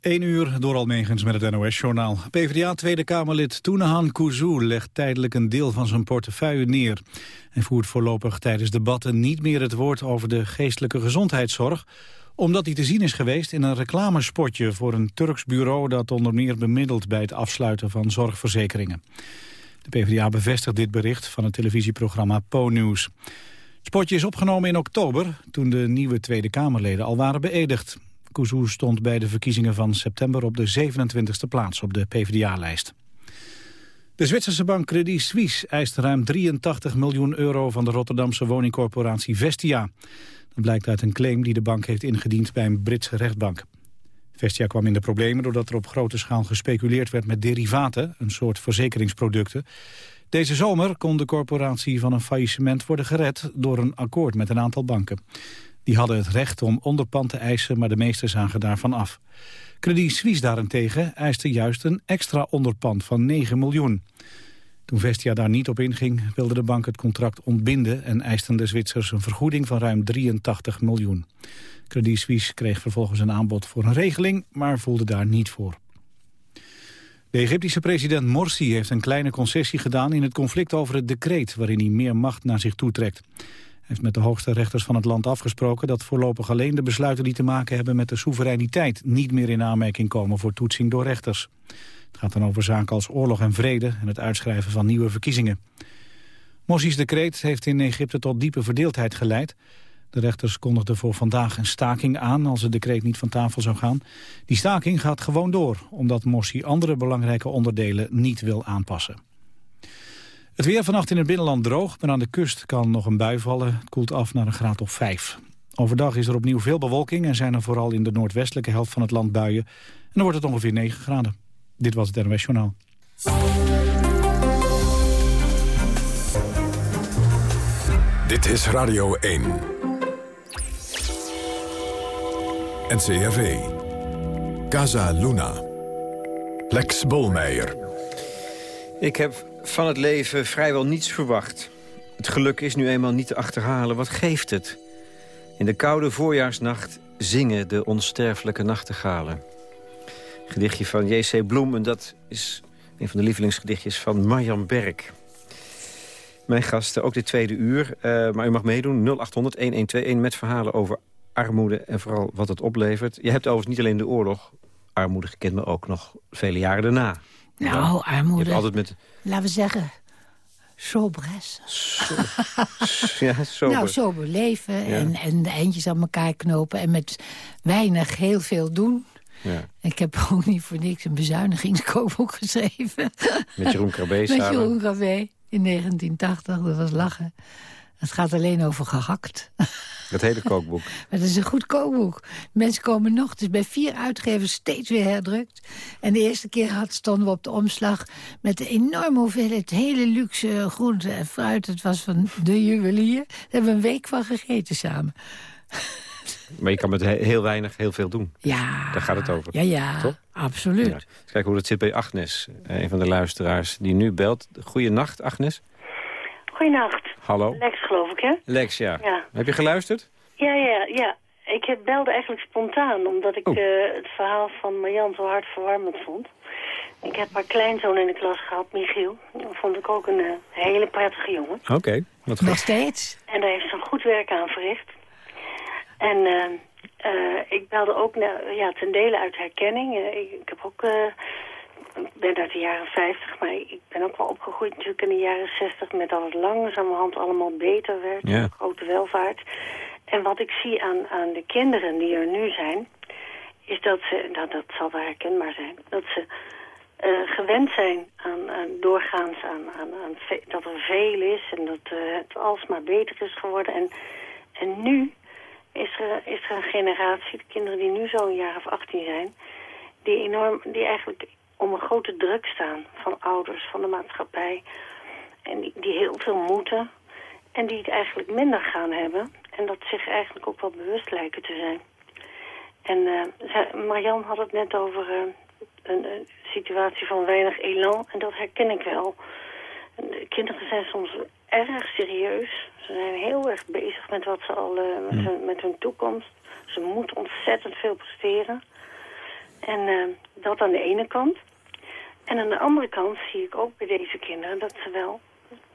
1 uur door Almegens met het NOS-journaal. PvdA Tweede Kamerlid Toenahan Kuzu legt tijdelijk een deel van zijn portefeuille neer. en voert voorlopig tijdens debatten niet meer het woord over de geestelijke gezondheidszorg... omdat hij te zien is geweest in een reclamespotje voor een Turks bureau... dat onder meer bemiddelt bij het afsluiten van zorgverzekeringen. De PvdA bevestigt dit bericht van het televisieprogramma Po-News. Het spotje is opgenomen in oktober, toen de nieuwe Tweede Kamerleden al waren beëdigd. Kuzu stond bij de verkiezingen van september op de 27e plaats op de PvdA-lijst. De Zwitserse bank Credit Suisse eist ruim 83 miljoen euro van de Rotterdamse woningcorporatie Vestia. Dat blijkt uit een claim die de bank heeft ingediend bij een Britse rechtbank. Vestia kwam in de problemen doordat er op grote schaal gespeculeerd werd met derivaten, een soort verzekeringsproducten. Deze zomer kon de corporatie van een faillissement worden gered door een akkoord met een aantal banken. Die hadden het recht om onderpand te eisen, maar de meeste zagen daarvan af. Credit Suisse daarentegen eiste juist een extra onderpand van 9 miljoen. Toen Vestia daar niet op inging, wilde de bank het contract ontbinden... en eisten de Zwitsers een vergoeding van ruim 83 miljoen. Credit Suisse kreeg vervolgens een aanbod voor een regeling, maar voelde daar niet voor. De Egyptische president Morsi heeft een kleine concessie gedaan in het conflict over het decreet waarin hij meer macht naar zich toetrekt heeft met de hoogste rechters van het land afgesproken dat voorlopig alleen de besluiten die te maken hebben met de soevereiniteit niet meer in aanmerking komen voor toetsing door rechters. Het gaat dan over zaken als oorlog en vrede en het uitschrijven van nieuwe verkiezingen. Morsi's decreet heeft in Egypte tot diepe verdeeldheid geleid. De rechters kondigden voor vandaag een staking aan als het decreet niet van tafel zou gaan. Die staking gaat gewoon door, omdat Morsi andere belangrijke onderdelen niet wil aanpassen. Het weer vannacht in het binnenland droog, maar aan de kust kan nog een bui vallen. Het koelt af naar een graad of 5. Overdag is er opnieuw veel bewolking en zijn er vooral in de noordwestelijke helft van het land buien. En dan wordt het ongeveer 9 graden. Dit was het NOS Journaal. Dit is Radio 1. NCRV. Casa Luna. Lex Bolmeijer. Ik heb van het leven vrijwel niets verwacht. Het geluk is nu eenmaal niet te achterhalen. Wat geeft het? In de koude voorjaarsnacht zingen de onsterfelijke nachtegalen. Gedichtje van J.C. Bloem en dat is een van de lievelingsgedichtjes van Marjan Berk. Mijn gasten, ook dit tweede uur. Uh, maar u mag meedoen, 0800-1121 met verhalen over armoede en vooral wat het oplevert. Je hebt overigens niet alleen de oorlog armoede gekend, maar ook nog vele jaren daarna. Nou, armoede. altijd met... Laten we zeggen, sobresse. ja, sober. Nou, sober leven en, en de eindjes aan elkaar knopen... en met weinig heel veel doen. Ja. Ik heb ook niet voor niks een bezuinigingskoopboek geschreven. Met Jeroen Krabbe? Met Jeroen Krabbe in 1980, dat was lachen. Het gaat alleen over gehakt. Het hele kookboek. maar het is een goed kookboek. Mensen komen nog, het is bij vier uitgevers steeds weer herdrukt. En de eerste keer had, stonden we op de omslag met een enorme hoeveelheid hele luxe groente en fruit. Het was van de juwelier. Daar hebben we een week van gegeten samen. Maar je kan met heel weinig heel veel doen. Ja. Daar gaat het over. Ja, ja. Toch? Absoluut. Ja. Kijk hoe dat zit bij Agnes. Een van de luisteraars die nu belt. Goeienacht, Agnes. Goeienacht. Hallo. Lex, geloof ik, hè? Lex, ja. ja. Heb je geluisterd? Ja, ja, ja. Ik belde eigenlijk spontaan, omdat ik oh. uh, het verhaal van Marjan zo hartverwarmend vond. Ik heb haar kleinzoon in de klas gehad, Michiel. Dat vond ik ook een uh, hele prettige jongen. Oké, okay, wat goed. Nog steeds? En daar heeft ze een goed werk aan verricht. En uh, ik belde ook ja, ten dele uit herkenning. Ik, ik, heb ook ik ben uit de jaren 50, maar ik ben ook wel opgegroeid natuurlijk in de jaren 60... met dat het langzamerhand allemaal beter werd, ja. grote welvaart. En wat ik zie aan, aan de kinderen die er nu zijn... is dat ze, nou, dat zal wel herkenbaar zijn... dat ze uh, gewend zijn aan, aan doorgaans aan, aan, aan dat er veel is... en dat uh, het alsmaar beter is geworden. En, en nu is er, is er een generatie, de kinderen die nu zo'n jaar of 18 zijn... die, enorm, die eigenlijk om een grote druk staan van ouders, van de maatschappij. En die, die heel veel moeten en die het eigenlijk minder gaan hebben. En dat zich eigenlijk ook wel bewust lijken te zijn. En uh, Marjan had het net over uh, een, een, situatie van weinig elan. En dat herken ik wel. De kinderen zijn soms erg serieus. Ze zijn heel erg bezig met wat ze al uh, met, hun, met hun toekomst. Ze moeten ontzettend veel presteren. En dat aan de ene kant. En aan de andere kant zie ik ook bij deze kinderen dat ze wel,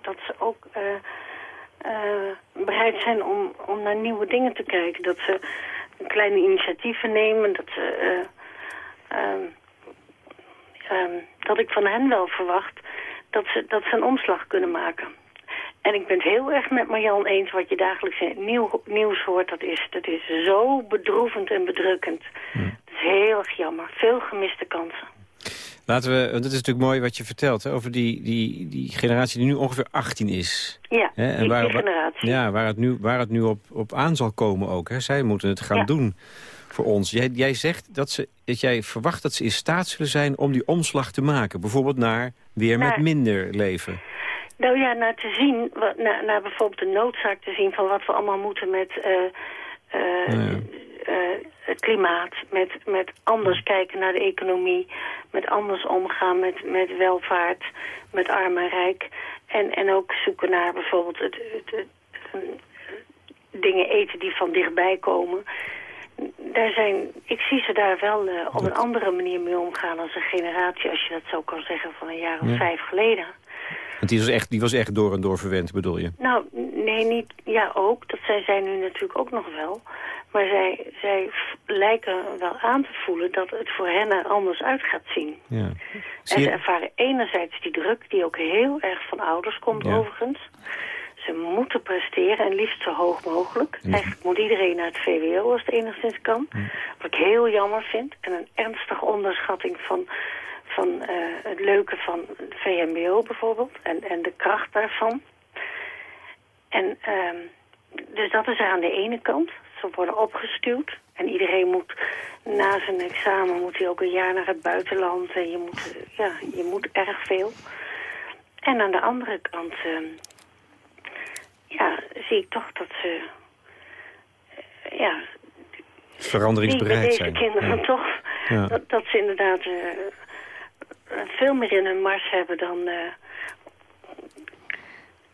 dat ze ook uh, uh, bereid zijn om, om naar nieuwe dingen te kijken. Dat ze kleine initiatieven nemen, dat ze, um, dat ik van hen wel verwacht dat ze, dat ze een omslag kunnen maken. En ik ben het heel erg met Marjan eens wat je dagelijks in nieuw, nieuws hoort. Dat is, dat is zo bedroevend en bedrukkend. Hm. Het is heel erg jammer. Veel gemiste kansen. Laten we, want het is natuurlijk mooi wat je vertelt hè, over die, die, die generatie die nu ongeveer 18 is. Ja, hè, en waar, die generatie. Ja, waar het nu, waar het nu op, op aan zal komen ook. Hè. Zij moeten het gaan doen voor ons. Jij, jij zegt dat, ze, dat jij verwacht dat ze in staat zullen zijn om die omslag te maken. Bijvoorbeeld naar weer met minder leven. Nou ja, naar te zien, naar, naar bijvoorbeeld de noodzaak te zien van wat we allemaal moeten met uh, uh, het klimaat, met, met anders kijken naar de economie, met anders omgaan met, met welvaart, met arm en rijk. En, en ook zoeken naar bijvoorbeeld het, het, het, dingen eten die van dichtbij komen. Daar zijn, ik zie ze daar wel uh, op een andere manier mee omgaan als een generatie, als je dat zo kan zeggen, van een jaar of vijf geleden. Want die was, echt, die was echt door en door verwend, bedoel je? Nou, nee, niet. Ja, ook. Dat zijn zij nu natuurlijk ook nog wel. Maar zij, zij lijken wel aan te voelen dat het voor hen er anders uit gaat zien. Ja. En ze ervaren enerzijds die druk, die ook heel erg van ouders komt overigens. Ze moeten presteren en liefst zo hoog mogelijk. Eigenlijk moet iedereen naar het VWO als het enigszins kan. Wat ik heel jammer vind. En een ernstige onderschatting van van uh, het leuke van het VMBO bijvoorbeeld en, en de kracht daarvan. En uh, dus dat is er aan de ene kant. Ze worden opgestuwd en iedereen moet na zijn examen moet hij ook een jaar naar het buitenland en je moet, ja, je moet erg veel. En aan de andere kant uh, ja, zie ik toch dat ze uh, ja, veranderingsbereid zijn. deze kinderen toch ja. Dat, dat ze inderdaad uh, veel meer in hun mars hebben dan, uh,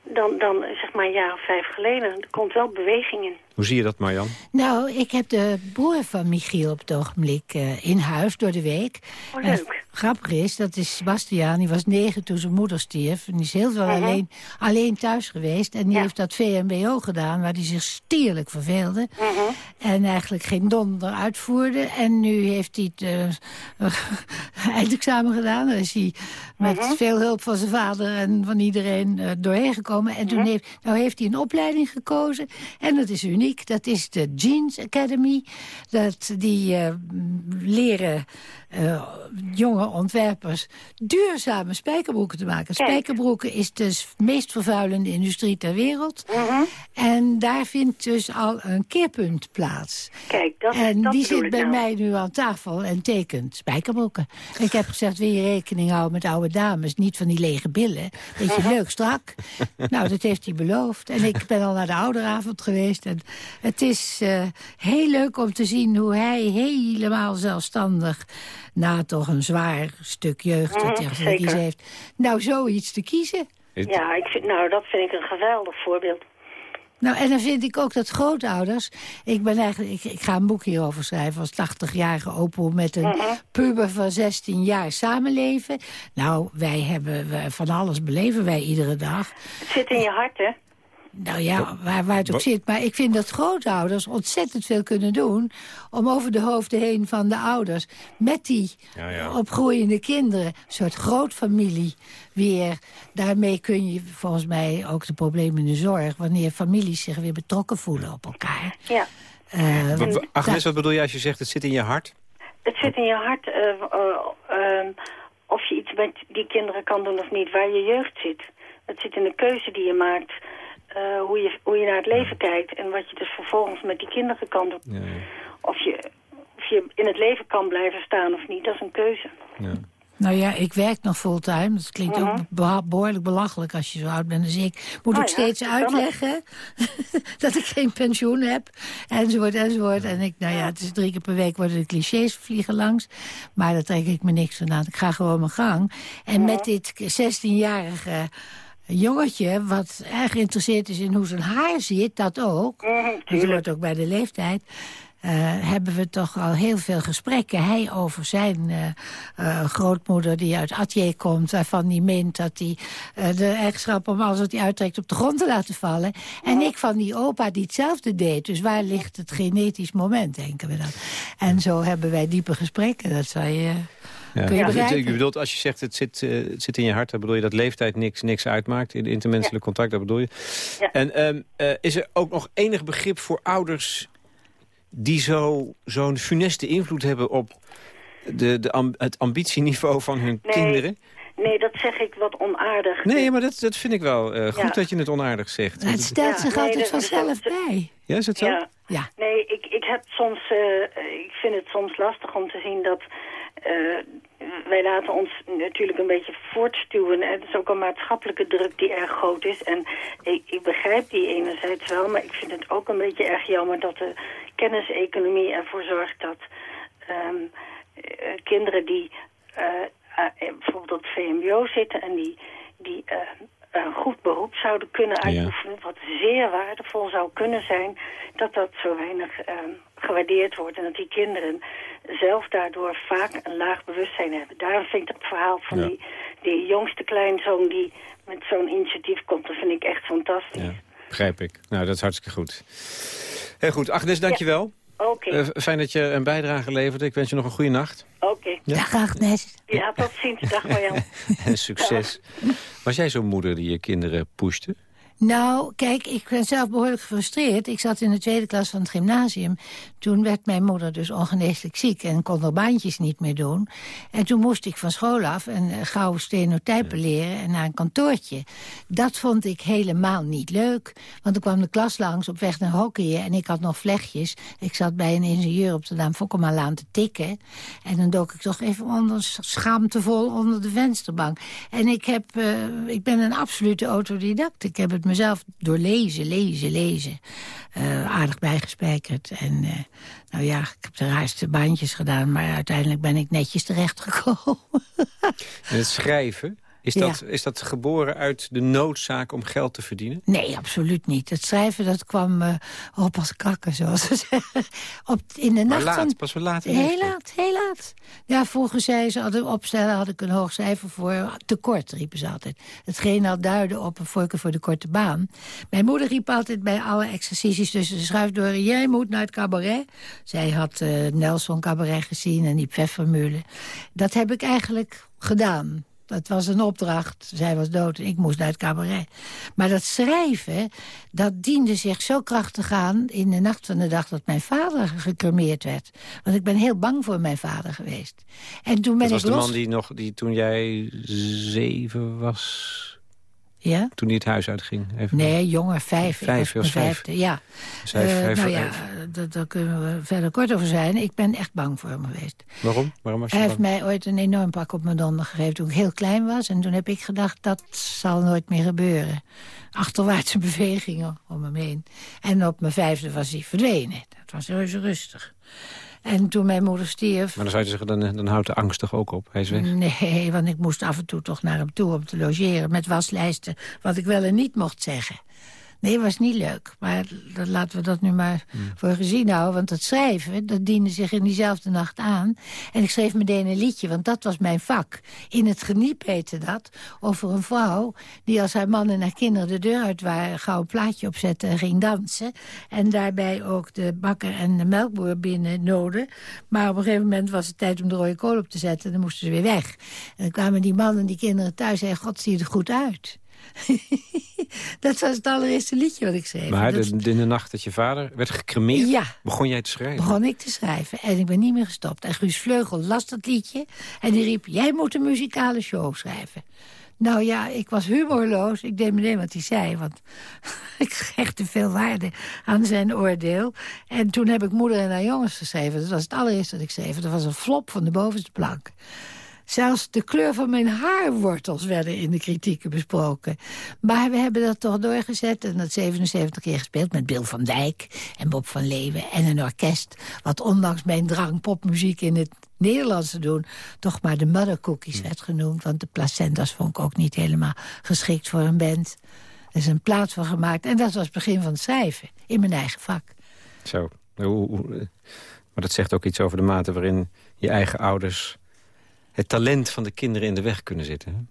dan, dan zeg maar een jaar of vijf geleden. Er komt wel beweging in. Hoe zie je dat, Marjan? Nou, ik heb de broer van Michiel op het ogenblik uh, in huis door de week. Oh, leuk. Grappig is, dat is Sebastiaan. Die was negen toen zijn moeder stierf. En die is heel veel uh-huh. alleen, alleen thuis geweest. En die heeft dat VMBO gedaan, waar hij zich stierlijk verveelde. Uh-huh. En eigenlijk geen donder uitvoerde. En nu heeft hij het uh, eindexamen gedaan. Daar is hij met uh-huh. veel hulp van zijn vader en van iedereen uh, doorheen gekomen. En toen heeft, nou heeft hij een opleiding gekozen. En dat is uniek dat is de Jeans Academy. Dat die uh, leren uh, jonge ontwerpers duurzame spijkerbroeken te maken. Spijkerbroeken is de meest vervuilende industrie ter wereld. Uh -huh. En daar vindt dus al een keerpunt plaats. Kijk, dat, en dat die zit bij nou. mij nu aan tafel en tekent spijkerbroeken. Ik heb gezegd, wil je rekening houden met oude dames? Niet van die lege billen. Beetje leuk strak. nou, dat heeft hij beloofd. En ik ben al naar de ouderavond geweest. En het is uh, heel leuk om te zien hoe hij helemaal zelfstandig na toch een zwaar stuk jeugd dat hij heeft. Nou, zoiets te kiezen. Ja, ik vind, nou, dat vind ik een geweldig voorbeeld. Nou, en dan vind ik ook dat grootouders... Ik, ben eigenlijk, ik, ik ga een boek hierover schrijven als 80-jarige opoe... met een Mhm. puber van 16 jaar samenleven. Nou, wij hebben van alles beleven wij iedere dag. Het zit in je hart, hè? Nou ja, waar, waar het ook Wat- zit. Maar ik vind dat grootouders ontzettend veel kunnen doen... om over de hoofden heen van de ouders... met die Ja, ja. opgroeiende kinderen, een soort grootfamilie weer... daarmee kun je volgens mij ook de problemen in de zorg... wanneer families zich weer betrokken voelen op elkaar. Ja. Eh, Wa- wa- Agnes, wat bedoel je als je zegt het zit in je hart? Het zit in je hart eh, eh, ehm, of je iets met die kinderen kan doen of niet, waar je jeugd zit. Het zit in de keuze die je maakt, eh, hoe, je, hoe je naar het leven kijkt... en wat je dus vervolgens met die kinderen kan doen. Ja. Of je, of je in het leven kan blijven staan of niet, dat is een keuze. ja. Nou ja, ik werk nog fulltime. Dat klinkt ook beha- behoorlijk belachelijk als je zo oud bent als ik. Moet Oh ik ja, steeds dat uitleggen dat ik geen pensioen heb. Enzovoort, enzovoort. En ik, nou ja, het is drie keer per week worden de clichés vliegen langs. Maar daar trek ik me niks van aan. Ik ga gewoon mijn gang. En met dit 16-jarige jongetje, wat erg geïnteresseerd is in hoe zijn haar zit, dat ook. Mhm, Dat hoort ook bij de leeftijd. uh, hebben we toch al heel veel gesprekken. Hij over zijn uh, grootmoeder die uit Atje komt... waarvan hij meent dat hij de eigenschap om alles wat hij uittrekt op de grond te laten vallen. En ik van die opa die hetzelfde deed. Dus waar ligt het genetisch moment, denken we dan. En zo hebben wij diepe gesprekken, dat zou je... Ja. Kun je ja. Je bedoelt, als je zegt het zit, uh, het zit in je hart... dan bedoel je dat leeftijd niks, niks uitmaakt. In intermenselijk contact, dat bedoel je. Ja. En um, uh, is er ook nog enig begrip voor ouders... die zo'n zo funeste invloed hebben op de, de amb het ambitieniveau van hun nee. kinderen? Nee, dat zeg ik wat onaardig. Nee, maar dat, dat vind ik wel uh, goed dat je het onaardig zegt. Het stelt zich altijd nee, vanzelf bij. Ja, is het zo? Ja. ja. Nee, ik, ik, heb soms, uh, ik vind het soms lastig om te zien dat uh, wij laten ons natuurlijk een beetje voortstuwen. Het is ook een maatschappelijke druk die erg groot is. En ik, ik, begrijp die enerzijds wel, maar ik vind het ook een beetje erg jammer... dat de kenniseconomie ervoor zorgt dat um, uh, kinderen die uh, bijvoorbeeld op VMBO zitten... en die, die een goed beroep zouden kunnen uitoefenen... wat zeer waardevol zou kunnen zijn... dat dat zo weinig ehm, gewaardeerd wordt. En dat die kinderen zelf daardoor vaak een laag bewustzijn hebben. Daarom vind ik het verhaal van die, die jongste kleinzoon... die met zo'n initiatief komt, dat vind ik echt fantastisch. Ja, begrijp ik. Nou, dat is hartstikke goed. Heel goed. Agnes, dankjewel. Oké. Uh, fijn dat je een bijdrage levert. Ik wens je nog een goede nacht. Ja? Dag Agnes. Ja, tot ziens. Dag Marjan. en succes. Was jij zo'n moeder die je kinderen pushte? Nou, kijk, ik ben zelf behoorlijk gefrustreerd. Ik zat in de tweede klas van het gymnasium. Toen werd mijn moeder dus ongeneeslijk ziek en kon er baantjes niet meer doen. En toen moest ik van school af en uh, gauw stenotypen leren en naar een kantoortje. Dat vond ik helemaal niet leuk. Want dan kwam de klas langs op weg naar hockeyen en ik had nog vlechtjes. Ik zat bij een ingenieur op de naam Fokkemalaan te tikken. En dan dook ik toch even onder, schaamtevol onder de vensterbank. En ik, heb, uh, ik ben een absolute autodidact. Ik heb het mezelf door lezen, lezen, lezen uh, aardig bijgespijkerd. En uh, nou ja, ik heb de raarste baantjes gedaan... maar uiteindelijk ben ik netjes terechtgekomen. En het schrijven? Is dat, is dat geboren uit de noodzaak om geld te verdienen? Nee, absoluut niet. Het schrijven dat kwam uh, op als kakken, zoals ze zeggen. Op, in de nacht laat, van... pas wel laat. Heel laat, heel laat. Ja, vroeger zei ze, hadden opstellen had ik een hoog cijfer voor. Tekort, riepen ze altijd. Hetgeen al duidde op een voorkeur voor de korte baan. Mijn moeder riep altijd bij alle exercities tussen de schuifdeuren... jij moet naar het cabaret. Zij had uh, Nelson Cabaret gezien en die Pfeffermühle. Dat heb ik eigenlijk gedaan. Dat was een opdracht. Zij was dood en ik moest naar het cabaret. Maar dat schrijven, dat diende zich zo krachtig aan... in de nacht van de dag dat mijn vader gecremeerd werd. Want ik ben heel bang voor mijn vader geweest. En toen ben dat ik was de man die, nog, die toen jij zeven was... Ja? Toen hij het huis uitging? Even nee, jonger, vijf. Vijf, was vijf. Ja. Zij, uh, nou ja, daar kunnen we verder kort over zijn. Ik ben echt bang voor hem geweest. Waarom? Waarom was je Hij heeft mij ooit een enorm pak op mijn donder gegeven toen ik heel klein was. En toen heb ik gedacht, dat zal nooit meer gebeuren. Achterwaartse bewegingen om hem heen. En op mijn vijfde was hij verdwenen. Dat was reuze rustig. En toen mijn moeder stierf... Maar dan zou je zeggen, dan, dan houdt de angst toch ook op? Hij is weg? Nee, want ik moest af en toe toch naar hem toe om te logeren... met waslijsten, wat ik wel en niet mocht zeggen. Nee, was niet leuk. Maar dat, laten we dat nu maar hmm. voor gezien houden. Want het schrijven, dat diende zich in diezelfde nacht aan. En ik schreef meteen een liedje, want dat was mijn vak. In het geniep heette dat. Over een vrouw die als haar man en haar kinderen de deur uit waren... gauw een plaatje opzette en ging dansen. En daarbij ook de bakker en de melkboer binnen noden. Maar op een gegeven moment was het tijd om de rode kool op te zetten. En dan moesten ze weer weg. En dan kwamen die man en die kinderen thuis en zeiden... God, zie je er goed uit. dat was het allereerste liedje wat ik schreef. Maar de, in de nacht dat je vader werd gecremeerd, ja, begon jij te schrijven? begon ik te schrijven. En ik ben niet meer gestopt. En Guus Vleugel las dat liedje. En die riep, jij moet een muzikale show schrijven. Nou ja, ik was humorloos. Ik deed meteen wat hij zei, want ik hechtte veel waarde aan zijn oordeel. En toen heb ik Moeder en haar jongens geschreven. Dat was het allereerste dat ik schreef. Dat was een flop van de bovenste plank. Zelfs de kleur van mijn haarwortels werden in de kritieken besproken. Maar we hebben dat toch doorgezet en dat 77 keer gespeeld... met Bill van Dijk en Bob van Leeuwen en een orkest... wat ondanks mijn drang popmuziek in het Nederlands te doen... toch maar de Mother Cookies werd genoemd. Want de placentas vond ik ook niet helemaal geschikt voor een band. Er is een plaat van gemaakt en dat was het begin van het schrijven in mijn eigen vak. Zo. Maar dat zegt ook iets over de mate waarin je eigen ouders... het talent van de kinderen in de weg kunnen zitten.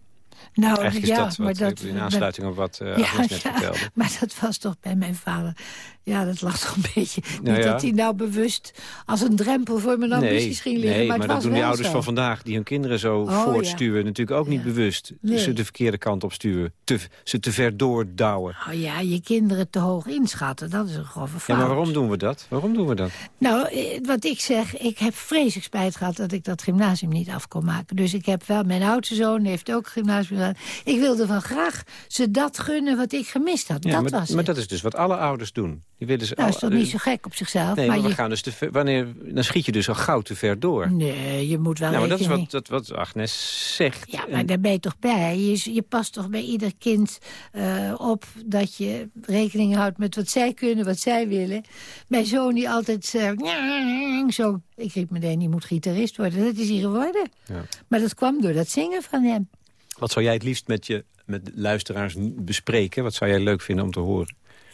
Nou, Eigenlijk ja, is dat, maar dat, in aansluiting op wat uh, ja, net ja, vertelde. Maar dat was toch bij mijn vader. Ja, dat lag toch een beetje. Nou Niet ja. dat hij nou bewust als een drempel voor mijn ambities ging liggen. nee, maar, maar, dat doen die ouders zo. van vandaag... die hun kinderen zo Oh, voortstuwen. Natuurlijk ook niet bewust Nee. ze de verkeerde kant op stuwen. Te, ze te ver doordouwen. Oh ja, je kinderen te hoog inschatten, dat is een grove fout. Ja, maar waarom doen we dat? Waarom doen we dat? Nou, eh, wat ik zeg, ik heb vreselijk spijt gehad dat ik dat gymnasium niet af kon maken. Dus ik heb wel, mijn oudste zoon heeft ook gymnasium gedaan. Ik wilde van graag ze dat gunnen wat ik gemist had. Ja, dat maar, was maar het. dat is dus wat alle ouders doen. Die willen ze Nou, is toch niet zo gek op zichzelf. Nee, maar, we je, gaan dus te ver, wanneer, dan schiet je dus al gauw te ver door. nee, je moet wel Nou, maar dat is wat, dat, wat Agnes zegt. Ja, En- maar daar ben je toch bij. Je, je past toch bij ieder kind eh, op dat je rekening houdt met wat zij kunnen, wat zij willen. Mijn zoon die altijd eh, zo... Ik riep meteen, die moet gitarist worden. Dat is hij geworden. Ja. Maar dat kwam door dat zingen van hem. Wat zou jij het liefst met je met luisteraars bespreken? Wat zou jij leuk vinden om te horen?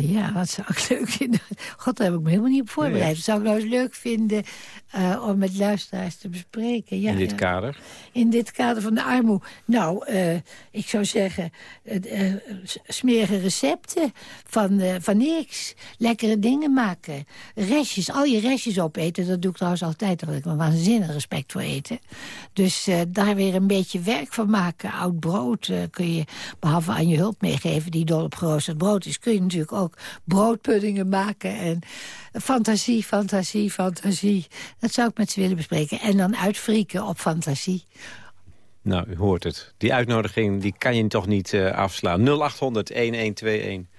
Ja, wat zou ik leuk vinden? God, daar heb ik me helemaal niet op voorbereid. Nee. Wat zou ik nou eens leuk vinden eh, om met luisteraars te bespreken? Ja, in dit ja. kader? in dit kader van de armoede? Nou, eh, ik zou zeggen, s- smerige recepten van, van niks. Lekkere dingen maken. Restjes, al je restjes opeten. Dat doe ik trouwens altijd, daar heb ik een waanzinnig respect voor eten. Dus daar weer een beetje werk van maken. Oud brood kun je, behalve aan je hulp meegeven... die dol op geroosterd brood is... kun je natuurlijk ook broodpuddingen maken. En fantasie, fantasie, fantasie. Dat zou ik met ze willen bespreken. En dan uitfrieken op fantasie. Nou, u hoort het. Die uitnodiging die kan je toch niet eh, afslaan. 0800 1121.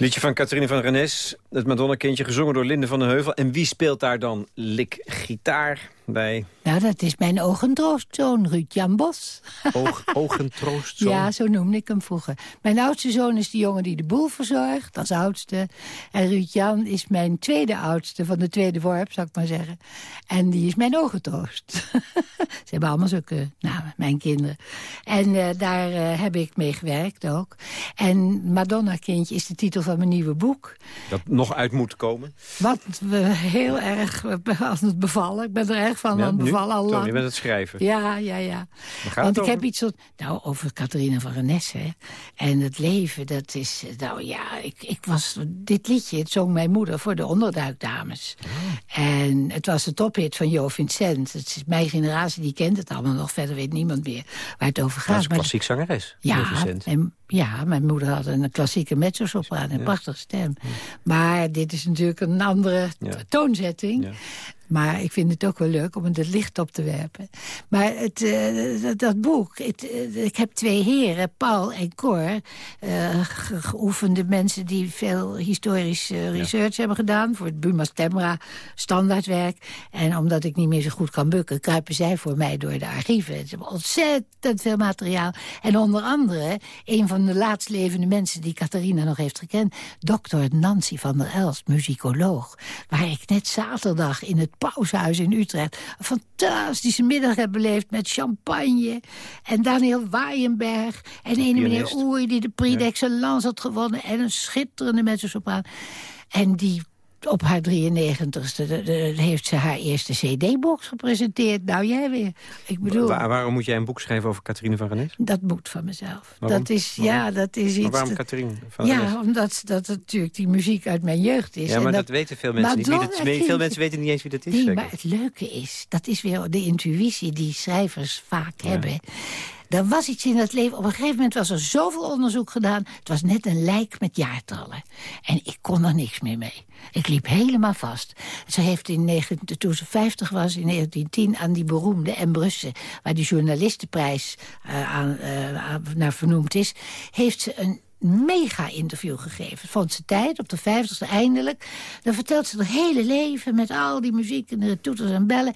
Liedje van Catherine van Rennes, het Madonna-kindje, gezongen door Linde van den Heuvel. En wie speelt daar dan lik gitaar bij Nou, dat is mijn ogentroostzoon, Ruud-Jan Bos. Oog, Ogentroostzoon? Ja, zo noemde ik hem vroeger. Mijn oudste zoon is de jongen die de boel verzorgt, als oudste. En Ruud-Jan is mijn tweede oudste, van de tweede worp, zou ik maar zeggen. En die is mijn ogentroost. Ze hebben allemaal zulke namen, mijn kinderen. En eh, daar eh, heb ik mee gewerkt ook. En Madonna-kindje is de titel van mijn nieuwe boek. Dat nog uit moet komen. Wat we heel erg aan het bevallen. Ik ben er erg van Ja, aan het bevallen al lang. je bent het schrijven. Ja, ja, ja. Want ik heb iets soort... Nou, over Catharina van Renesse. hè. En het leven, dat is... eh, Nou ja, ik, ik was... Dit liedje, het zong mijn moeder voor de onderduikdames. Oh. En het was de tophit van Jo Vincent. Het is mijn generatie, die kent het allemaal nog. Verder weet niemand meer waar het over Dat gaat. is een Maar- klassiek zangeres. ja, Vincent. en, ja, mijn moeder had een klassieke mezzosopraan, een prachtige stem. Maar dit is natuurlijk een andere Ja. toonzetting. Ja. Maar ik vind het ook wel leuk om het het licht op te werpen. Maar het, eh, dat, dat boek, het, eh, ik heb twee heren, Paul en Cor... eh, ge- geoefende mensen die veel historisch research hebben gedaan... voor het Buma Stemra standaardwerk. En omdat ik niet meer zo goed kan bukken... kruipen zij voor mij door de archieven. Ze hebben ontzettend veel materiaal. En onder andere, een van de laatst levende mensen... die Catharina nog heeft gekend... dokter Nancy van der Elst, muzikoloog. Waar ik net zaterdag in het Paushuis in Utrecht... een fantastische middag heb beleefd met champagne... en Daniel Waaienberg en een meneer. Oei... die de Prix d'Excellence had gewonnen... en een schitterende mezzosopraan. En die op haar 93ste de- de- heeft ze haar eerste cd-box gepresenteerd. Nou, jij weer. Ik bedoel, Wa- waarom moet jij een boek schrijven over Catherine van Rennes? dat moet van mezelf. Waarom? Dat is, ja, dat is iets... Maar waarom dat- Catherine van Rennes? ja, omdat dat natuurlijk die muziek uit mijn jeugd is. Ja, En maar dat, weten veel mensen niet. Wie dat, Madonna veel mensen weten niet eens wie dat is. Nee, maar het leuke is, dat is weer de intuïtie die schrijvers vaak hebben. Er was iets in het leven. Op een gegeven moment was er zoveel onderzoek gedaan. Het was net een lijk met jaartallen. En ik kon er niks meer mee. Ik liep helemaal vast. Ze heeft in 19, toen ze 50 was, in 1910, aan die beroemde M. Brusse... waar die journalistenprijs eh, eh, aan- naar vernoemd is... heeft ze een mega-interview gegeven. Vond ze tijd, op de 50ste eindelijk. Dan vertelt ze haar hele leven met al die muziek en de toeters en bellen.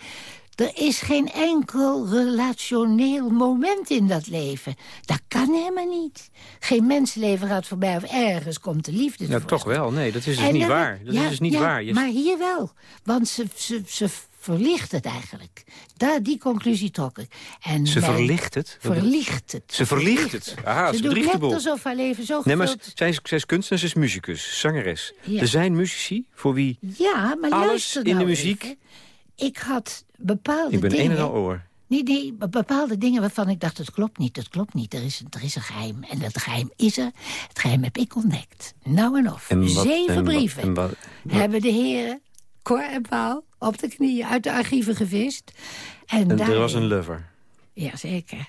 Er is geen enkel relationeel moment in dat leven. Dat kan helemaal niet. Geen mensenleven gaat voorbij of ergens komt de liefde Ja, toch wel. Nee, dat is dus En niet dan- waar. Dat ja, is dus niet ja, waar. Je- Maar hier wel. Want ze, ze, ze verlicht het eigenlijk. Daar, die conclusie trok ik. En Ze verlicht het? Verlicht het. Ze verlicht het. Aha, ze ze doet net alsof haar leven zo Nee, maar zij is, zij is kunstenaar, ze is muzikus, zangeres. Ja. Er zijn muzici voor wie... Ja, maar Alles in de nou muziek? even. Ik had bepaalde Ik ben dingen... een en al oor. Nee, nee, be- bepaalde dingen waarvan ik dacht, het klopt niet, het klopt niet. Er is, een- er is een geheim. En dat geheim is er. Het geheim heb ik ontdekt. Nou en of. En wat- Zeven en brieven en wat- hebben de heren, Cor en Paul, op de knieën uit de archieven gevist. En, daar, er was een lover. Ja, zeker.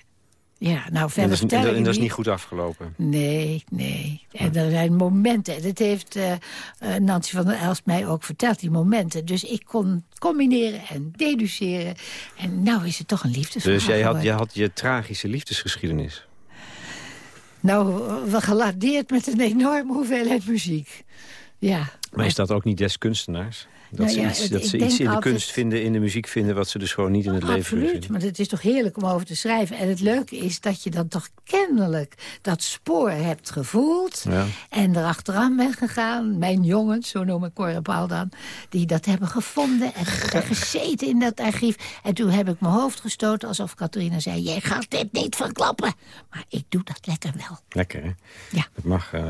Ja, nou En verder dat, is, en dat- ik en dat is niet. goed afgelopen. Nee, nee. En er zijn momenten. Dat heeft eh, eh, Nancy van der Elst mij ook verteld, die momenten. Dus ik kon combineren en deduceren. En nou is het toch een liefdesverhaal Dus jij had, jij had je tragische liefdesgeschiedenis. Nou, we geladeerd met een enorme hoeveelheid muziek. Ja. Maar is dat ook niet des kunstenaars? Dat Nou ze, ja, iets, dat ze iets in de kunst vinden, in de muziek vinden... wat ze dus gewoon niet in het leven Absoluut, vinden. maar het is toch heerlijk om over te schrijven. En het leuke is dat je dan toch kennelijk dat spoor hebt gevoeld... Ja. en erachteraan bent gegaan. Mijn jongens, zo noem ik Cor Paul dan... die dat hebben gevonden en ge- gezeten in dat archief. En toen heb ik mijn hoofd gestoten alsof Catharina zei... jij gaat dit niet verklappen. Maar ik doe dat lekker wel. Lekker, hè? Ja. Dat mag. eh.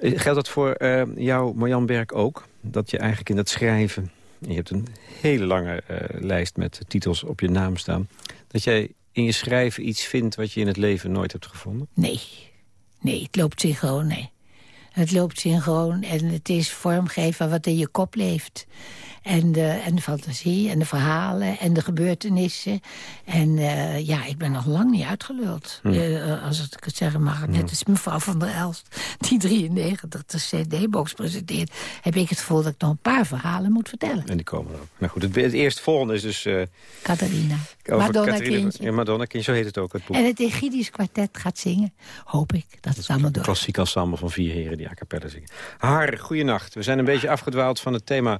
Geldt dat voor eh, jou, Marjan Berg, ook? Dat je eigenlijk in dat schrijven... en je hebt een hele lange eh, lijst met titels op je naam staan... dat jij in je schrijven iets vindt wat je in het leven nooit hebt gevonden? Nee, nee, het loopt zich gewoon, nee. Het loopt synchroon en het is vormgeven wat in je kop leeft. En de, en de fantasie en de verhalen en de gebeurtenissen. En eh, ja, ik ben nog lang niet uitgeluld. Eh, als ik het zeggen mag. Net als mevrouw van der Elst, die 93 de CD-box presenteert... heb ik het gevoel dat ik nog een paar verhalen moet vertellen. En die komen ook. Nou goed, het, het eerste volgende is dus... eh Catharina. Madonna kindje. Ja, Madonna kindje, zo heet het ook, het boek. En het Egidisch kwartet gaat zingen. Hoop ik dat het allemaal Een door. klassiek ensemble van vier heren die a cappella zingen. Haar, goeienacht. We zijn een beetje afgedwaald van het thema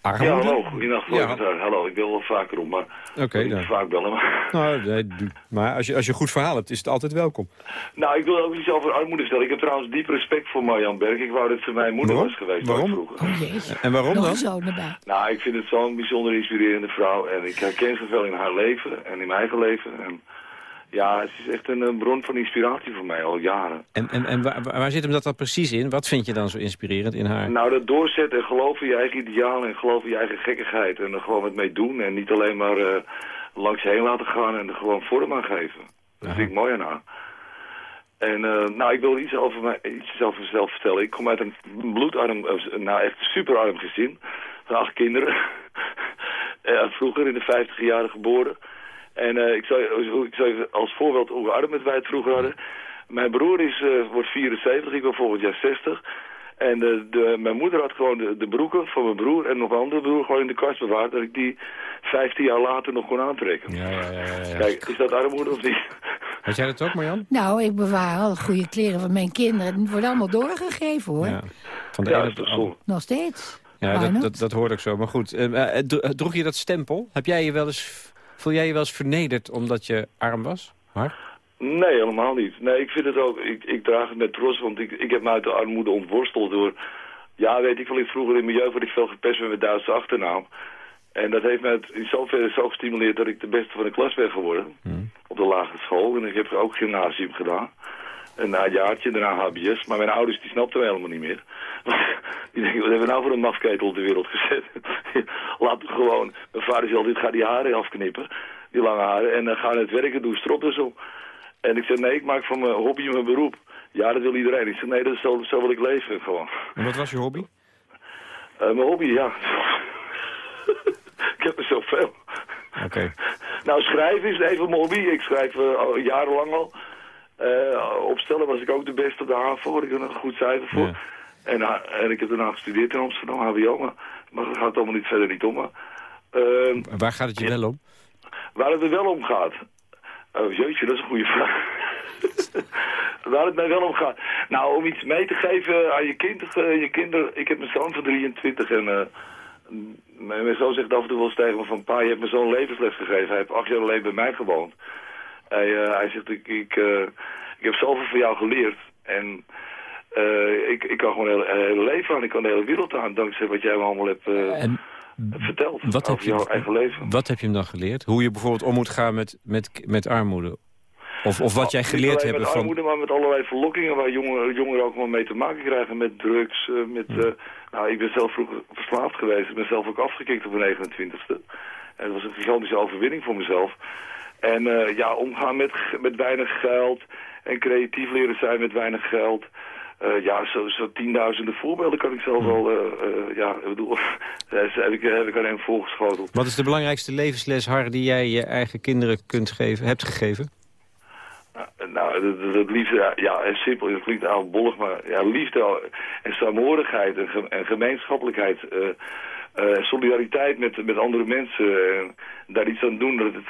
armoede. Ja, hallo. Goedenacht. Ja. Ja. Hallo, ik wil wel vaker op, maar Oké, ik wil dan. niet vaak bellen. Maar... Nou, nee, maar als je, als je een goed verhaal hebt, is het altijd welkom. Nou, ik wil ook iets over armoede stellen. Ik heb trouwens diep respect voor Marjan Berg. Ik wou dat ze mijn moeder Waarom? was geweest Waarom? vroeger. Oh. En waarom dan? Nou, ik vind het zo'n bijzonder inspirerende vrouw. En ik herken ze veel in haar leven en in mijn eigen leven. En ja, het is echt een, een bron van inspiratie voor mij al jaren. En, en, en waar, waar zit hem dat dan precies in? Wat vind je dan zo inspirerend in haar? Nou, dat doorzetten en geloven in je eigen idealen en geloven in je eigen gekkigheid. En er gewoon met mee doen en niet alleen maar eh, langs je heen laten gaan en er gewoon vorm aan geven. Dat Aha. vind ik mooi aan haar. En eh, nou, ik wil iets over, mij, iets over mezelf vertellen. Ik kom uit een bloedarm, eh, nou echt superarm gezin. Van acht kinderen. Vroeger in de 50 jaren geboren. En eh, ik, zou, ik even als voorbeeld hoe arm het wij het vroeger hadden. Mijn broer is, eh, wordt 74, ik ben volgend jaar 60. En de, de, mijn moeder had gewoon de, de broeken van mijn broer en nog een andere broer gewoon in de kast bewaard. Dat ik die 15 jaar later nog kon aantrekken. Ja, ja, ja. Kijk, is dat armoede of niet? Had jij dat ook, Marjan? Nou, ik bewaar al goede kleren van mijn kinderen. Het wordt allemaal doorgegeven, hoor. Ja. Van de Ja, ene dat op de is andere. zonde. Nog steeds. Ja, dat, dat, dat hoorde ik zo. Maar goed, eh, eh, dro- droeg je dat stempel? Heb jij je wel eens, voel jij je wel eens vernederd omdat je arm was? Nee, helemaal niet. Nee, ik vind het ook, ik, ik draag het met trots, want ik, ik heb me uit de armoede ontworsteld door, ja, weet ik wel, ik vroeger in mijn jeugd word ik veel gepest met mijn Duitse achternaam. En dat heeft mij in zoverre zo gestimuleerd dat ik de beste van de klas ben geworden. Op de lagere school. En ik heb ook gymnasium gedaan. En een jaartje, daarna HBS. Maar mijn ouders die snapten me helemaal niet meer. Die denken, wat hebben we nou voor een mafketel op de wereld gezet? Laat het gewoon. Mijn vader zei altijd, ga die haren afknippen. Die lange haren. En dan ga het werken doen, strop er zo. En ik zei, nee, ik maak van mijn hobby mijn beroep. Ja, dat wil iedereen. Ik zei, nee, dat is zo, zo wil ik leven gewoon. En wat was je hobby? Eh, mijn hobby, ja. ik heb er zoveel. Oké. Nou, schrijven is even mijn hobby. Ik schrijf eh, al jarenlang al. Eh, opstellen was ik ook de beste op de HAVO. Ik had een goed cijfer voor. Ja. En, ha- en ik heb daarna gestudeerd in Amsterdam, HBO. Maar, maar gaat het allemaal niet verder niet om. Maar, ehm, Waar gaat het je wel om? Waar het er wel om gaat. Oh jeetje, dat is een goede vraag. Waar het mij wel om gaat. Nou, om iets mee te geven aan je kind, eh, je kinderen. Ik heb mijn zoon van 23 en eh, mijn, zoon zegt af en toe wel eens tegen me van... Pa, je hebt mijn zoon levensles gegeven. Hij heeft acht jaar alleen bij mij gewoond. Hij, eh, hij zegt, ik, ik, eh, ik heb zoveel van jou geleerd. En eh, ik, ik kan gewoon het hele, hele leven aan. Ik kan de hele wereld aan, dankzij wat jij me allemaal hebt verteld. wat heb, over jouw je, eigen leven. wat heb je hem dan geleerd? Hoe je bijvoorbeeld om moet gaan met, met, met armoede? Of, of wat jij geleerd hebt met van... armoede, maar met allerlei verlokkingen waar jongeren, jongeren ook wel mee te maken krijgen. Met drugs, met... nou, ik ben zelf vroeger verslaafd geweest. Ik ben zelf ook afgekikt op mijn 29ste. En dat was een gigantische overwinning voor mezelf. En eh, ja, omgaan met, met weinig geld en creatief leren zijn met weinig geld. Eh, ja, zo, zo tienduizenden voorbeelden kan ik zelf wel, eh, ja, ik bedoel, heb ik, heb ik hem voorgeschoteld. Wat is de belangrijkste levensles, Har, die jij je eigen kinderen kunt geven, hebt gegeven? Nou, dat, liefde, ja, ja, en simpel, dat klinkt oudbollig, maar ja, liefde en saamhorigheid en, en gemeenschappelijkheid, eh, eh, solidariteit met, met andere mensen, en daar iets aan doen, dat het,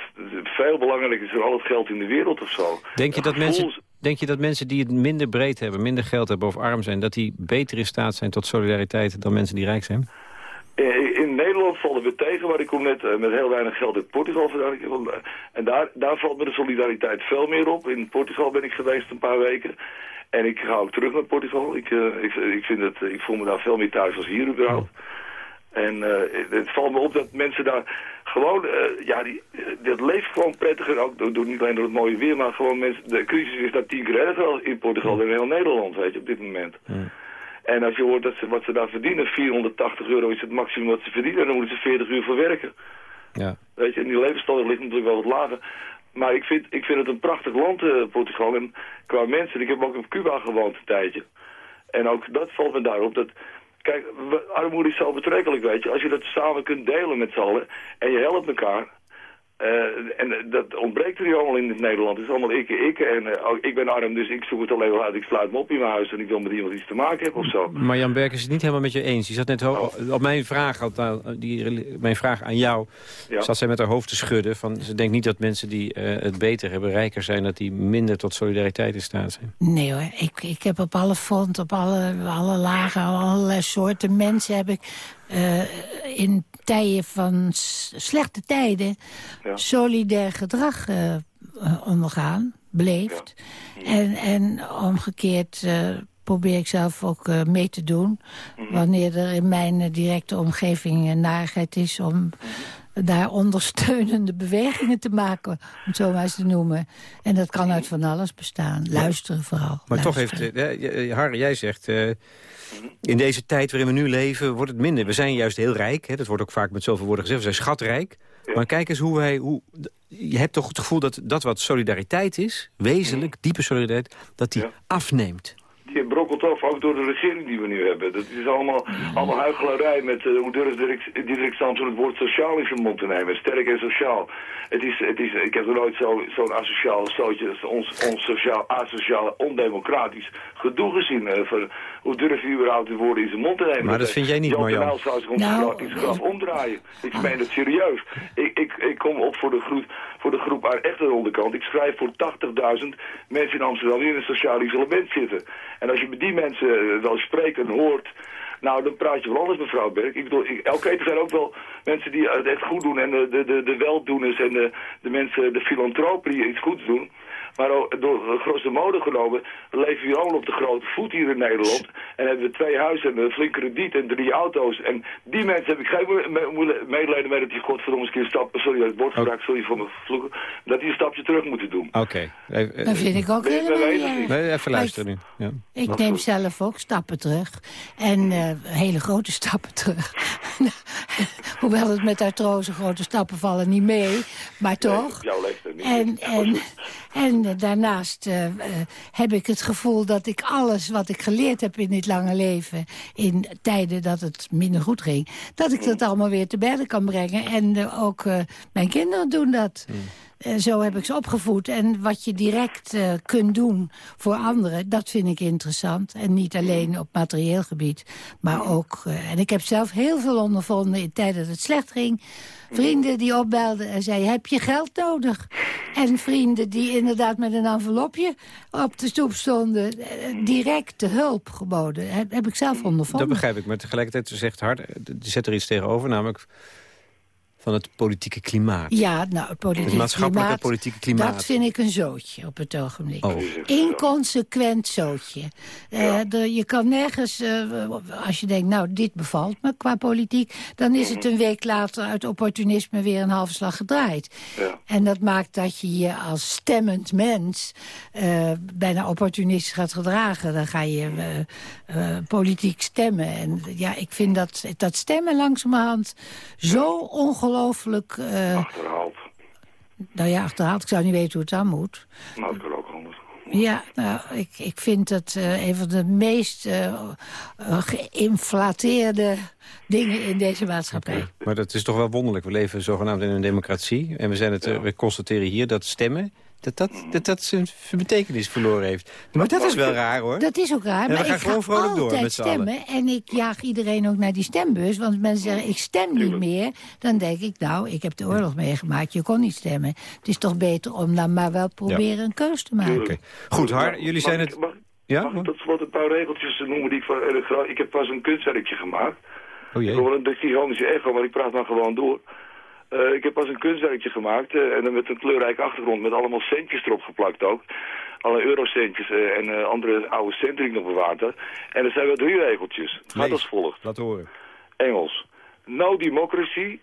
veel belangrijker is dan al het geld in de wereld of zo. Denk je, dat Gevoel- mensen, denk je dat mensen die het minder breed hebben, minder geld hebben of arm zijn... dat die beter in staat zijn tot solidariteit dan mensen die rijk zijn? In, in Nederland vallen we tegen, maar ik kom net eh, met heel weinig geld uit Portugal vandaan. Eh, En daar, daar valt me de solidariteit veel meer op. In Portugal ben ik geweest een paar weken. En ik ga ook terug naar Portugal. Ik, eh, ik, ik, vind het, ik voel me daar veel meer thuis als hier überhaupt. En eh, het valt me op dat mensen daar gewoon, eh, ja, die, eh, dat leeft gewoon prettiger. Ook door, door- niet alleen door het mooie weer, maar gewoon mensen, de crisis is daar tien keer erger in Portugal dan in heel Nederland, weet je, op dit moment. En als je hoort dat ze, wat ze daar verdienen, 480 euro is het maximum wat ze verdienen, dan moeten ze 40 uur voor werken. Ja. Weet je, en die levensstandaard ligt natuurlijk wel wat lager. Maar ik vind, ik vind het een prachtig land, Portugal. En qua mensen, ik heb ook op Cuba gewoond een tijdje. En ook dat valt me daarop. Dat, kijk, armoede is zo betrekkelijk, weet je. Als je dat samen kunt delen met z'n allen en je helpt elkaar... eh, en eh, dat ontbreekt er hier allemaal in het Nederland. Het is allemaal ik, ik. En eh, ook- ik ben arm, dus ik zoek het alleen wel uit. Ik sluit me op in mijn huis en ik wil met iemand iets te maken hebben of zo. Maar Jan Berk is het niet helemaal met je eens. Die zat net ho- op mijn vraag, had, die, mijn vraag aan jou, Ja. zat zij met haar hoofd te schudden. Van, ze denkt niet dat mensen die eh, het beter hebben, rijker zijn, dat die minder tot solidariteit in staat zijn. Nee hoor, ik, ik heb op alle fronten, op alle, alle lagen, allerlei soorten mensen heb ik in tijden van slechte tijden Ja. solidair gedrag eh, eh, ondergaan, beleefd. En, en omgekeerd eh, probeer ik zelf ook eh, mee te doen. Wanneer er in mijn eh, directe omgeving een narigheid is om daar ondersteunende bewegingen te maken, om het zo maar eens te noemen. En dat kan uit van alles bestaan. Luisteren vooral. Maar toch heeft, eh, eh, Harry, jij zegt, eh, in deze tijd waarin we nu leven, wordt het minder. We zijn juist heel rijk, hè, dat wordt ook vaak met zoveel woorden gezegd, we zijn schatrijk. Maar kijk eens hoe wij, hoe, je hebt toch het gevoel dat dat wat solidariteit is, wezenlijk, diepe solidariteit, dat die Ja. afneemt. Die brokkelt af, ook door de regering die we nu hebben. Dat is allemaal, allemaal huichelarij met uh, hoe durft Dirk, Samson het woord sociaal in zijn mond te nemen. Sterk en sociaal. Het is, het is, ik heb er nooit zo'n zo asociaal zootje, ons, ons sociaal, asociaal, ondemocratisch gedoe gezien. eh, van, hoe durft hij überhaupt de woorden in zijn mond te nemen? Maar dat vind jij niet, Jan Marjan. Terwijl zou zich Nou, graf- in zijn graf omdraaien. Ik meen het serieus. Ik, ik, ik kom op voor de groep, voor de groep aan echt de onderkant. Ik schrijf voor 80.000 mensen in Amsterdam die in een sociaal isolement zitten. En als je met die mensen eh, wel spreekt en hoort... Nou, dan praat je van alles, mevrouw Berg. Ik bedoel, ik, oké, er zijn ook wel mensen die het goed doen... en de, de, de, de weldoeners en de, de mensen, de filantropen die iets goeds doen... Maar ook door grosso modo genomen leven we hier allemaal op de grote voet hier in Nederland. En hebben we twee huizen en een flink krediet en drie auto's. En die mensen heb ik geen medelijden mee dat die godverdomme eens een keer een stap... Sorry het woord gebruik, sorry voor mijn vloeken. Dat die een stapje terug moeten doen. Oké, Even- eh, Dat vind ik ook helemaal niet nee, even luisteren nu. Ja. Ik neem zelf ook stappen terug. En eh, hele grote stappen terug. Hoewel het met artrose grote stappen vallen niet mee. Maar toch. op jouw leeftijd niet. En, en. En eh, daarnaast eh, eh, heb ik het gevoel dat ik alles wat ik geleerd heb in dit lange leven... in tijden dat het minder goed ging... dat ik dat allemaal weer te berden kan brengen. En ook mijn kinderen doen dat. Eh, zo heb ik ze opgevoed. En wat je direct kunt doen voor anderen, dat vind ik interessant. En niet alleen op materieel gebied, maar ook... en ik heb zelf heel veel ondervonden in tijden dat het slecht ging. Vrienden die opbelden en zeiden, heb je geld nodig? En vrienden die inderdaad met een envelopje op de stoep stonden... eh, direct de hulp geboden. Heb, heb ik zelf Dat ondervonden. begrijp ik, maar tegelijkertijd zegt Hart, die zet er iets tegenover, namelijk van het politieke klimaat. Ja, nou, het politieke Het maatschappelijke klimaat, politieke klimaat. Dat vind ik een zootje op het ogenblik. Oh. Inconsequent zootje. Eh, er- je kan nergens, eh, als je denkt, nou, dit bevalt me qua politiek... dan is het een week later uit opportunisme weer een halve slag gedraaid. Ja. En dat maakt dat je je als stemmend mens eh, bijna opportunistisch gaat gedragen. Dan ga je politiek stemmen. En ja, ik vind dat, dat stemmen langzamerhand zo ongelooflijk... eh, Achterhaald. nou ja, achterhaald. Ik zou niet weten hoe het dan moet. Nou, dat kan ook anders. Ja, nou, ik, ik vind dat eh, een van de meest eh, geïnflateerde dingen in deze maatschappij. Maar dat is toch wel wonderlijk. We leven zogenaamd in een democratie. En we, zijn het, we constateren hier dat stemmen... dat dat, dat, dat zijn betekenis verloren heeft. Maar dat is wel raar, hoor. Dat is ook raar, we maar gaan ik gewoon ga vrolijk door altijd met z'n allen. stemmen. En ik jaag iedereen ook naar die stembus. Want als mensen zeggen, ik stem niet meer. Dan denk ik, nou, ik heb de oorlog meegemaakt. Je kon niet stemmen. Het is toch beter om dan maar wel proberen een keus te maken. Goed, Har, jullie Mag zijn ik- het... Mag, Ja? mag ik tot slot een paar regeltjes noemen die ik van... Ik heb pas een kunstwerkje gemaakt. Oh jee. Gewoon een gigantische echo, maar ik praat maar gewoon door. Eh, ik heb pas een kunstwerkje gemaakt eh, en dan met een kleurrijke achtergrond met allemaal centjes erop geplakt ook. Alle eurocentjes eh, en andere oude centen die ik nog bewaard had. En er zijn wel drie regeltjes. Het gaat als volgt. Laat horen. Engels. No democracy,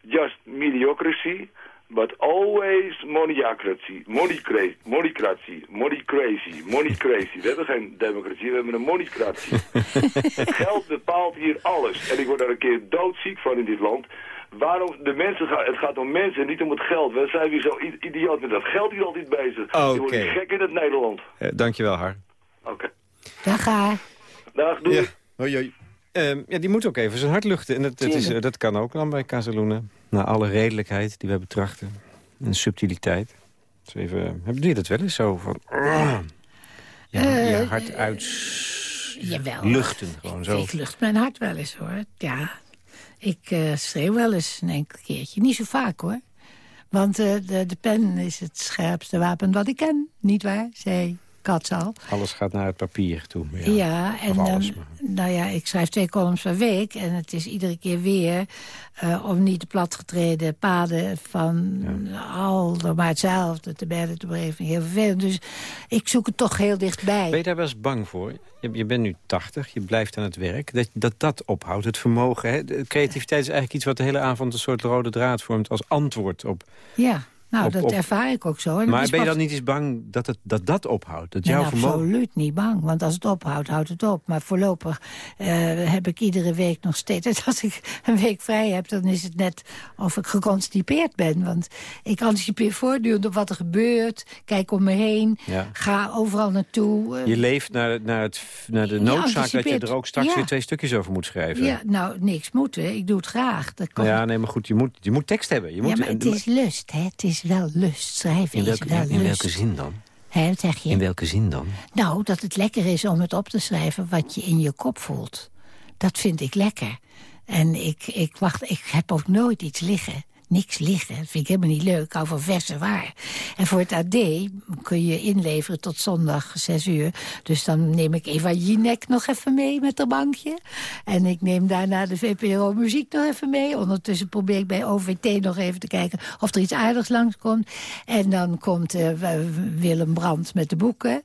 just mediocracy, but always moneyocracy. Money crazy, moneycracy, money crazy, money crazy. We hebben geen democratie, we hebben een moneycracy. Het geld bepaalt hier alles. En ik word daar een keer doodziek van in dit land. Waarom de mensen gaan, het gaat om mensen, niet om het geld. We zijn weer zo idioot met dat geld hier altijd bezig. Je wordt gek in het Nederland. Eh, dankjewel, Har. Oké. Dag, Haar. Dag, doei. Ja, hoi, hoi. Ehm, ja, die moet ook even zijn hart luchten. En dat, dat, is, eh, dat kan ook dan bij Casaluna. Na alle redelijkheid die wij betrachten. En subtiliteit. Dus even, hebben jullie dat wel eens zo van... ja, je Eh, hart uit... Jawel. Luchten gewoon zo. Ik lucht mijn hart wel eens, hoor. Ja, ik eh schreeuw wel eens een enkel keertje. Niet zo vaak, hoor. Want eh, de, de pen is het scherpste wapen wat ik ken. Niet waar, zei Alles gaat naar het papier toe. Ja, Ja, en alles, maar- nou ja, ik schrijf twee columns per week. En het is iedere keer weer eh, om niet de platgetreden paden van al maar hetzelfde te bedden te brengen. Heel vervelend. Dus ik zoek het toch heel dichtbij. Ben je daar wel eens bang voor? Je, je bent nu 80, je blijft aan het werk. Dat dat, dat ophoudt, het vermogen. Hè? De creativiteit is eigenlijk iets wat de hele avond een soort rode draad vormt... als antwoord op... Ja, nou, Op- dat op- ervaar ik ook zo. En Maar ben je dan niet eens bang dat het, dat, dat ophoudt? Dat Ik ben jouw vermogen... absoluut niet bang, want als het ophoudt, houdt het op. Maar voorlopig eh, heb ik iedere week nog steeds... En als ik een week vrij heb, dan is het net of ik geconstipeerd ben. Want ik anticipeer voortdurend op wat er gebeurt. Kijk om me heen, Ja. ga overal naartoe. eh, Je leeft naar, naar, het, naar de noodzaak dat je er ook straks Ja. weer twee stukjes over moet schrijven. ja, nou, niks moeten. Ik doe het graag. Dat komt- ja, nee, maar goed, je moet, je moet tekst hebben. Je moet, ja, maar het is lust, hè. Het is wel lust. Schrijven in, is welke, wel in lust. welke zin dan? Wat zeg je? In welke zin dan? Nou, dat het lekker is om het op te schrijven wat je in je kop voelt. Dat vind ik lekker. En ik, ik, wacht, ik heb ook nooit iets liggen. Niks liggen. Dat vind ik helemaal niet leuk. Ik hou van verse waar. En voor het AD kun je inleveren tot zondag 6 uur. Dus dan neem ik Eva Jinek nog even mee met haar bankje. En ik neem daarna de VPRO muziek nog even mee. Ondertussen probeer ik bij OVT nog even te kijken of er iets aardigs langskomt. En dan komt eh, Willem Brandt met de boeken.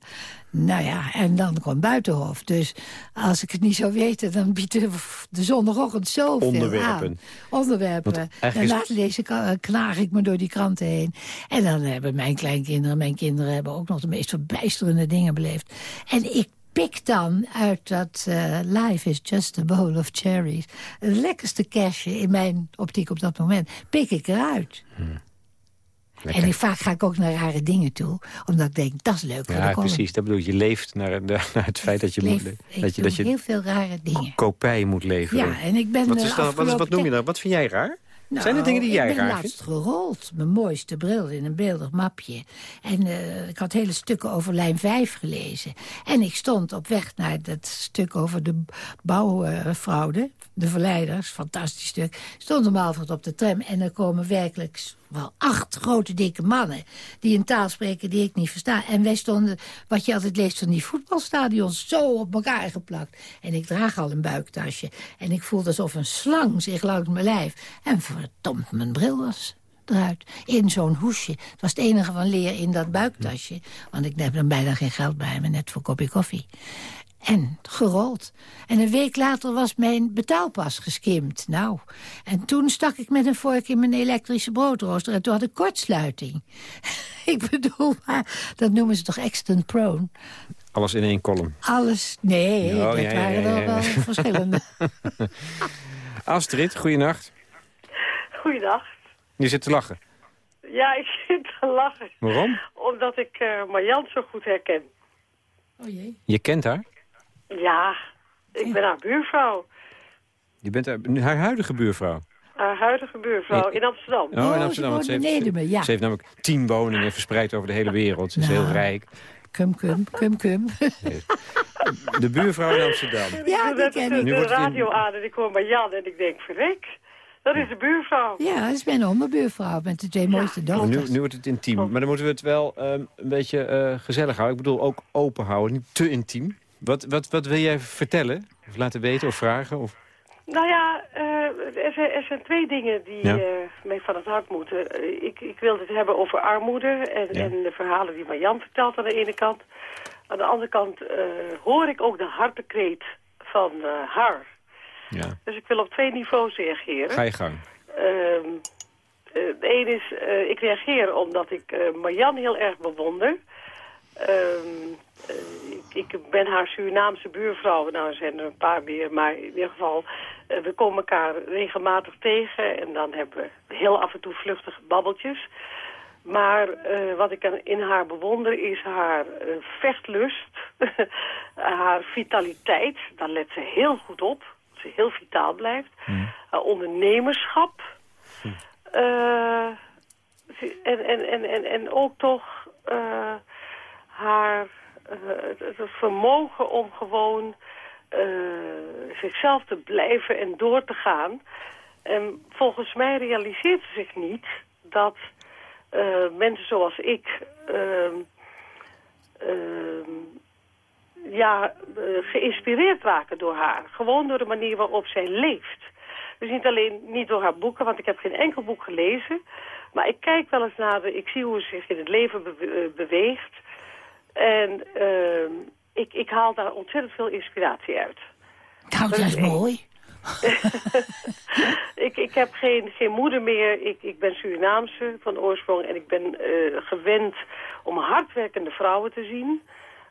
Nou ja, en dan komt Buitenhof. Dus als ik het niet zou weten, dan biedt de, de zondagochtend zoveel Onderwerpen. aan. Onderwerpen. En laat eh, klaag ik me door die kranten heen. En dan hebben mijn kleinkinderen, mijn kinderen... hebben ook nog de meest verbijsterende dingen beleefd. En ik pik dan uit dat eh, Life is just a bowl of cherries... het lekkerste kerstje in mijn optiek op dat moment... pik ik eruit. Lekker. En ik, vaak ga ik ook naar rare dingen toe. Omdat ik denk, dat is leuk voor de Ja, precies. Dat bedoel ik. Je leeft naar, naar het feit dat je, moet, dat je, dat je heel veel rare dingen. kopij moet leveren. Ja, en ik ben... wat, eh, is dan, wat, is, wat afgelopen noem je tijd- dan? Wat vind jij raar? Nou, Zijn er dingen die jij ik ben raar laatst vindt? gerold. Mijn mooiste bril in een beeldig mapje. En eh, ik had hele stukken over lijn 5 gelezen. En ik stond op weg naar dat stuk over de bouwfraude. de verleiders, fantastisch stuk. Stond om half op de tram. En er komen werkelijk wel acht grote dikke mannen... die een taal spreken die ik niet versta. En wij stonden, wat je altijd leest van die voetbalstadions... zo op elkaar geplakt. En ik draag al een buiktasje. En ik voelde alsof een slang zich langs mijn lijf. En verdomd, mijn bril was eruit. In zo'n hoesje. Het was het enige van leer in dat buiktasje. Want ik heb dan bijna geen geld bij me, net voor een kopje koffie. En gerold. En een week later was mijn betaalpas geskimd. Nou, en toen stak ik met een vork in mijn elektrische broodrooster... en toen had ik kortsluiting. ik bedoel, maar dat noemen ze toch extant prone? Alles in één column. Alles, nee, Oh, dat ja, ja, waren ja, er ja. wel verschillende. Astrid, goeienacht. Goeiedag. Je zit te lachen. Ja, ik zit te lachen. Waarom? Omdat ik eh Marjan zo goed herken. Oh jee. Je kent haar. Ja, ik ben haar buurvrouw. Je bent haar, haar huidige buurvrouw. Haar huidige buurvrouw in Amsterdam. Oh, Oh, in ze Amsterdam. want Ze heeft, beneden me, ja. ze heeft namelijk tien woningen verspreid over de hele wereld. Ze is Nou. heel rijk. Kum, kum, kum, kum. De buurvrouw in Amsterdam. ja, ik die ken de, ik. Nu de wordt het in- radio aan en ik hoor Marjan en ik denk, verrek, dat is de buurvrouw. Ja, dat is mijn onderbuurvrouw met de twee mooiste Maar dochters. Nu, nu wordt het intiem. Maar dan moeten we het wel ehm, een beetje eh, gezellig houden. Ik bedoel ook open houden, niet te intiem. Wat, wat, wat wil jij vertellen? Of laten weten of vragen? Of... Nou ja, eh, er, zijn, er zijn twee dingen die Ja. eh, mee van het hart moeten. Eh, ik, ik wilde het hebben over armoede en, Ja. en de verhalen die Marjan vertelt aan de ene kant. Aan de andere kant hoor ik ook de hartekreet van haar. Ja. Dus ik wil op twee niveaus reageren. Ga je gang. Ehm, eh, het een is, ik reageer omdat ik Marjan heel erg bewonder. Ehm, eh, ik, ben haar Surinaamse buurvrouw. Nou, er zijn er een paar meer, maar in ieder geval... eh, we komen elkaar regelmatig tegen en dan hebben we heel af en toe vluchtige babbeltjes. Maar eh, wat ik in haar bewonder is haar eh, vechtlust, haar vitaliteit. Daar let ze heel goed op, dat ze heel vitaal blijft. Haar ondernemerschap. Ze- en, en, en, en, en ook toch haar het, het vermogen om gewoon eh, zichzelf te blijven en door te gaan. En volgens mij realiseert ze zich niet dat eh, mensen zoals ik... ehm, ehm, ja, eh, geïnspireerd raken door haar. Gewoon door de manier waarop zij leeft. Dus niet alleen niet door haar boeken, want ik heb geen enkel boek gelezen. Maar ik kijk wel eens naar de... Ik zie hoe ze zich in het leven be- eh, beweegt. En ehm, ik, ik haal daar ontzettend veel inspiratie uit. Nou, dat is mooi. ik, ik heb geen, geen moeder meer. Ik, ik ben Surinaamse van oorsprong. En ik ben eh, gewend om hardwerkende vrouwen te zien.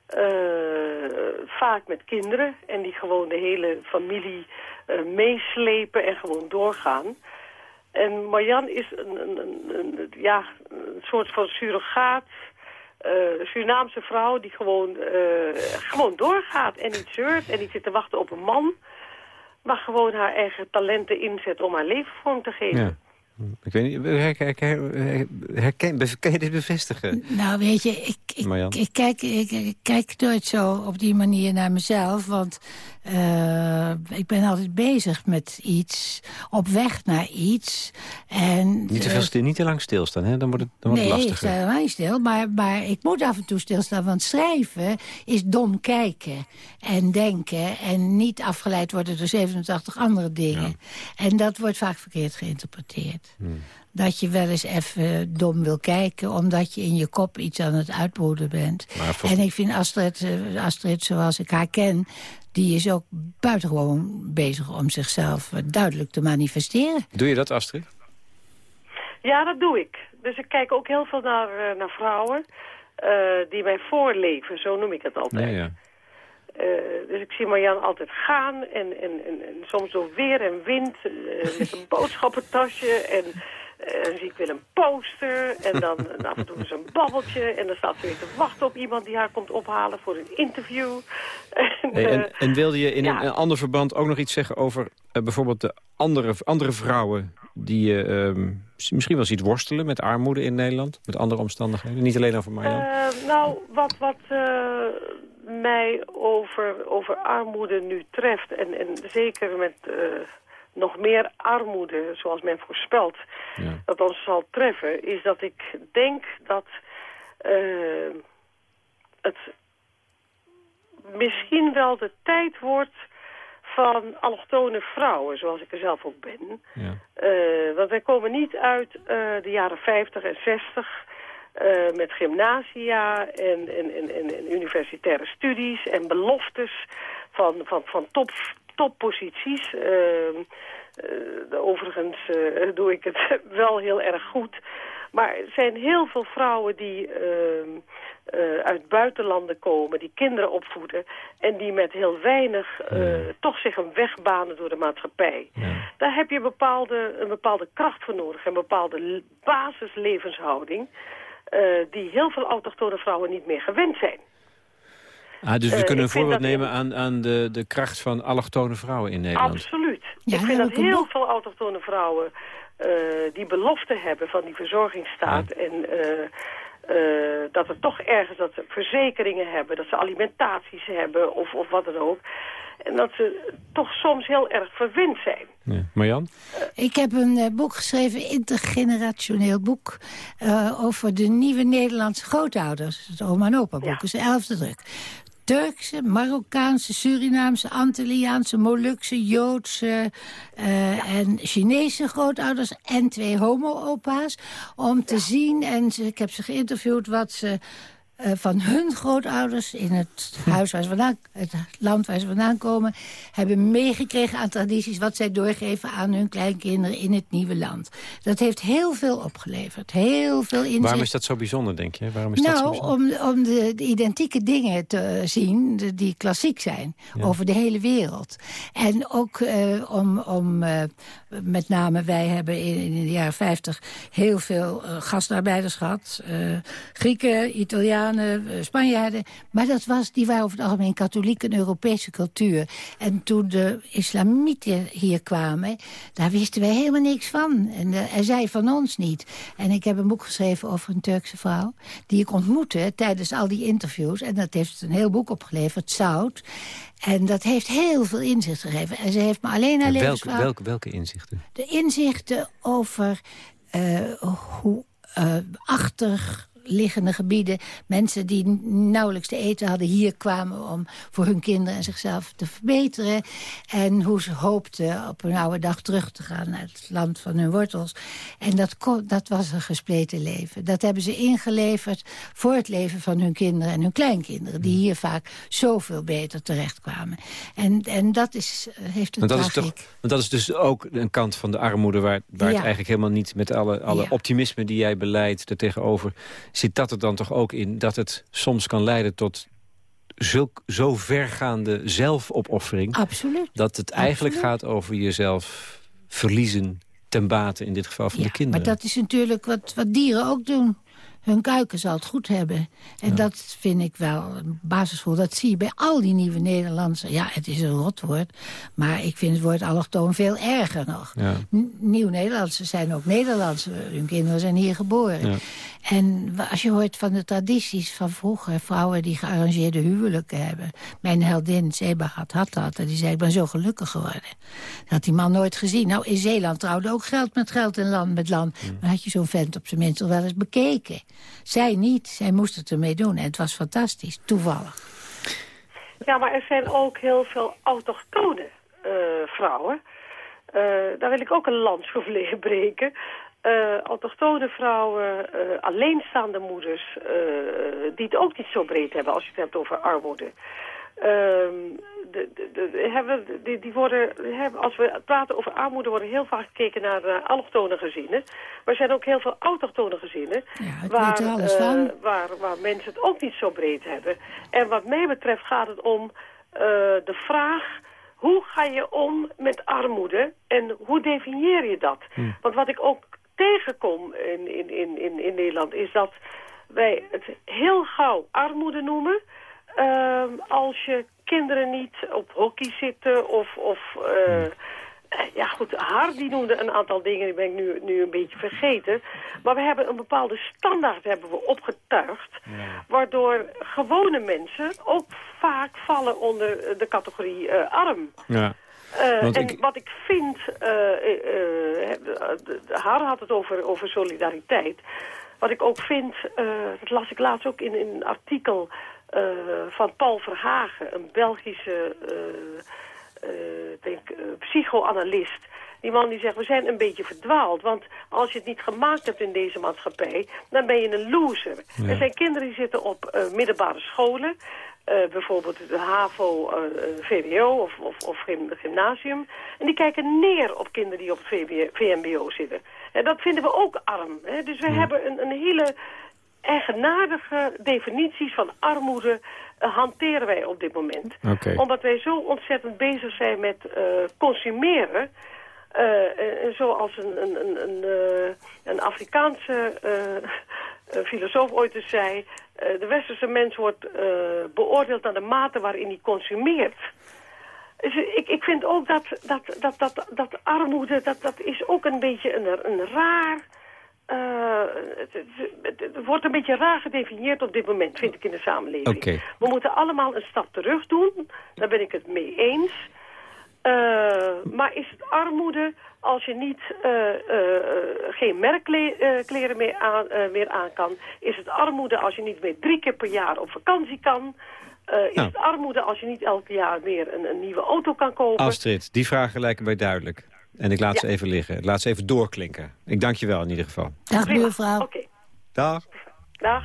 Eh, vaak met kinderen. En die gewoon de hele familie eh, meeslepen en gewoon doorgaan. En Marjan is een, een, een, een- ja, een soort van surrogaat. Eh, Surinaamse vrouw die gewoon, eh, gewoon doorgaat en niet zeurt en niet zit te wachten op een man. Maar gewoon haar eigen talenten inzet om haar leven vorm te geven. Ja. Ik weet niet, her, her, her- herken, kan je dit bevestigen? Nou, weet je, ik, ik, kijk, ik, ik kijk nooit zo op die manier naar mezelf. Want eh, ik ben altijd bezig met iets, op weg naar iets. En, Niet te, eh, veel stil, niet te lang stilstaan, hè? dan wordt het, dan wordt het nee, ik lastiger. sta niet stil. Maar, maar ik moet af en toe stilstaan. Want schrijven is dom kijken en denken. En niet afgeleid worden door 87 andere dingen. En dat wordt vaak verkeerd geïnterpreteerd. Hmm. Dat je wel eens even dom wil kijken... omdat je in je kop iets aan het uitbroeden bent. Voor- En ik vind Astrid, eh, Astrid, zoals ik haar ken... die is ook buitengewoon bezig om zichzelf eh, duidelijk te manifesteren. Doe je dat, Astrid? Ja, dat doe ik. Dus ik kijk ook heel veel naar, eh, naar vrouwen eh, die mij voorleven. Zo noem ik het altijd. Nee, ja. Eh, dus ik zie Marjan altijd gaan en, en, en, en soms door weer en wind eh, met een boodschappentasje en eh, dan zie ik weer een poster en dan en af en toe eens een babbeltje en dan staat ze weer te wachten op iemand die haar komt ophalen voor een interview. En, Hey, eh, en, en wilde je in ja. een, ander verband ook nog iets zeggen over eh, bijvoorbeeld de andere, andere vrouwen die je ehm, misschien wel ziet worstelen met armoede in Nederland? Met andere omstandigheden? Niet alleen over Marjan? Eh, nou, wat, wat eh, mij over, over armoede nu treft... en, en zeker met eh, nog meer armoede, zoals men voorspelt... Ja. dat ons zal treffen, is dat ik denk dat eh, het misschien wel de tijd wordt van allochtone vrouwen, zoals ik er zelf ook ben. Ja. Eh, want wij komen niet uit de jaren 50 en 60 eh, met gymnasia en, en, en, en, universitaire studies en beloftes van, van, van top, topposities. Ehm, eh, overigens eh, doe ik het wel heel erg goed. Maar er zijn heel veel vrouwen die ehm, eh, uit buitenlanden komen, die kinderen opvoeden... en die met heel weinig toch zich een weg banen door de maatschappij. Daar heb je een bepaalde, een bepaalde kracht voor nodig, een bepaalde basislevenshouding... eh, die heel veel autochtone vrouwen niet meer gewend zijn. Ah, dus we Eh, kunnen een voorbeeld nemen aan, aan de, de kracht van allochtone vrouwen in Nederland. Absoluut. Ja, ik vind dat heel veel autochtone vrouwen eh, die belofte hebben van die verzorgingsstaat. En eh, eh, dat er toch ergens dat ze verzekeringen hebben, dat ze alimentaties hebben of, of wat dan ook. En dat ze toch soms heel erg verwend zijn. Ja. Marjan? Ik heb een eh, boek geschreven, intergenerationeel boek... eh, over de nieuwe Nederlandse grootouders. Het oma en opa boek, Ja. is de elfde druk. Turkse, Marokkaanse, Surinaamse, Antilliaanse, Molukse, Joodse eh, en Chinese grootouders en twee homo-opa's. Om te zien, en ze, ik heb ze geïnterviewd, wat ze eh, van hun grootouders in het huis waar ze vandaan, het land waar ze vandaan komen, hebben meegekregen aan tradities wat zij doorgeven aan hun kleinkinderen in het nieuwe land. Dat heeft heel veel opgeleverd, heel veel inzicht. Waarom is dat zo bijzonder, denk je? Waarom is dat zo Nou, om, om de, de identieke dingen te zien de- die klassiek zijn over de hele wereld. En ook eh, om, om eh, met name, wij hebben in, in de jaren 50 heel veel gastarbeiders gehad. Eh, Grieken, Italianen, eh, Spanjaarden. Maar dat was, die waren over het algemeen katholiek en Europese cultuur. En toen de islamieten hier kwamen, daar wisten wij helemaal niks van. En, en zij van ons niet. En ik heb een boek geschreven over een Turkse vrouw... die ik ontmoette tijdens al die interviews. En dat heeft een heel boek opgeleverd, Zout. En dat heeft heel veel inzicht gegeven. En ze heeft me alleen haar En welke, welke, welke inzichten? De inzichten over eh, hoe eh achterliggende gebieden... mensen die nauwelijks te eten hadden hier kwamen... om voor hun kinderen en zichzelf te verbeteren. En hoe ze hoopten op hun oude dag terug te gaan... naar het land van hun wortels. En dat, kon- dat was een gespleten leven. Dat hebben ze ingeleverd voor het leven van hun kinderen en hun kleinkinderen... die hier vaak zoveel beter terechtkwamen. En, en dat is, eh, heeft een Want dat, is toch, want dat is dus ook een kant van de armoede... waar, waar het eigenlijk helemaal niet met alle, alle Ja. optimisme die jij beleidt... er tegenover zit dat er dan toch ook in... dat het soms kan leiden tot zulk, zo vergaande zelfopoffering... Absoluut. dat het eigenlijk Absoluut. gaat over jezelf verliezen ten bate... in dit geval van de kinderen. maar dat is natuurlijk wat, wat dieren ook doen. Hun kuiken zal het goed hebben. En dat vind ik wel een basisvol. Dat zie je bij al die nieuwe Nederlandse... Ja, het is een rotwoord. Maar ik vind het woord allochtoon veel erger nog. Ja. Nieuw-Nederlandse zijn ook Nederlandse. Hun kinderen zijn hier geboren. Ja. En als je hoort van de tradities van vroeger... vrouwen die gearrangeerde huwelijken hebben. Mijn heldin Zebahat had dat. En die zei, ik ben zo gelukkig geworden. Dat had die man nooit gezien. Nou, in Zeeland trouwde ook geld met geld en land met land. Maar had je zo'n vent op zijn minst toch wel eens bekeken. Zij niet. Zij moest het ermee doen. En het was fantastisch. Toevallig. Ja, maar er zijn ook heel veel autochtone eh, vrouwen. Eh, daar wil ik ook een lans voor breken. Eh autochtone vrouwen, alleenstaande moeders... die het ook niet zo breed hebben als je het hebt over armoede. Ehm, de, de, de- hebben, die, die worden, hebben, als we praten over armoede worden heel vaak gekeken naar eh, allochtone gezinnen. Maar er zijn ook heel veel autochtone gezinnen Ja, waar, eh, van. waar, waar mensen het ook niet zo breed hebben. En wat mij betreft gaat het om eh, de vraag... hoe ga je om met armoede en hoe definieer je dat? Want wat ik ook tegenkom in, in, in, in, in Nederland is dat wij het heel gauw armoede noemen... ehm, als je kinderen niet op hockey zitten of... of eh, ja goed, haar die noemde een aantal dingen, die ben ik nu, nu een beetje vergeten. Maar we hebben een bepaalde standaard hebben we opgetuigd. Waardoor gewone mensen ook vaak vallen onder de categorie eh, arm. Ja. Eh, en ik- wat ik vind, eh, eh, eh, de- haar had het over, over solidariteit. Wat ik ook vind, eh, dat las ik laatst ook in, in een artikel eh, van Paul Verhagen, een Belgische eh, denk, psychoanalist. Die man die zegt, we zijn een beetje verdwaald. Want als je het niet gemaakt hebt in deze maatschappij, dan ben je een loser. Er zijn kinderen die zitten op middelbare scholen. bijvoorbeeld de HAVO, VWO of, of, of gym- gymnasium. En die kijken neer op kinderen die op VMBO zitten. En dat vinden we ook arm. Hè? Dus we hebben een, een hele eigenaardige definities van armoede eh, hanteren wij op dit moment. Omdat wij zo ontzettend bezig zijn met eh, consumeren. eh, zoals een, een, een, een, een Afrikaanse filosoof ooit eens zei... de westerse mens wordt beoordeeld naar de mate waarin hij consumeert. Dus ik, ik vind ook dat, dat, dat, dat, dat armoede, dat, dat is ook een beetje een, een raar... eh, het, het- het wordt een beetje raar gedefinieerd op dit moment, vind ik in de samenleving. We moeten allemaal een stap terug doen, daar ben ik het mee eens. Eh, maar is het armoede als je niet, eh, geen merkkleren meer aan, meer aan kan? Is het armoede als je niet meer drie keer per jaar op vakantie kan? Is Nou. het armoede als je niet elk jaar weer een, een nieuwe auto kan kopen? Astrid, die vragen lijken mij duidelijk. En ik laat ze even liggen. Ik Laat ze even doorklinken. Ik dank je wel in ieder geval. Dag, buurvrouw. Oké, Dag. dag.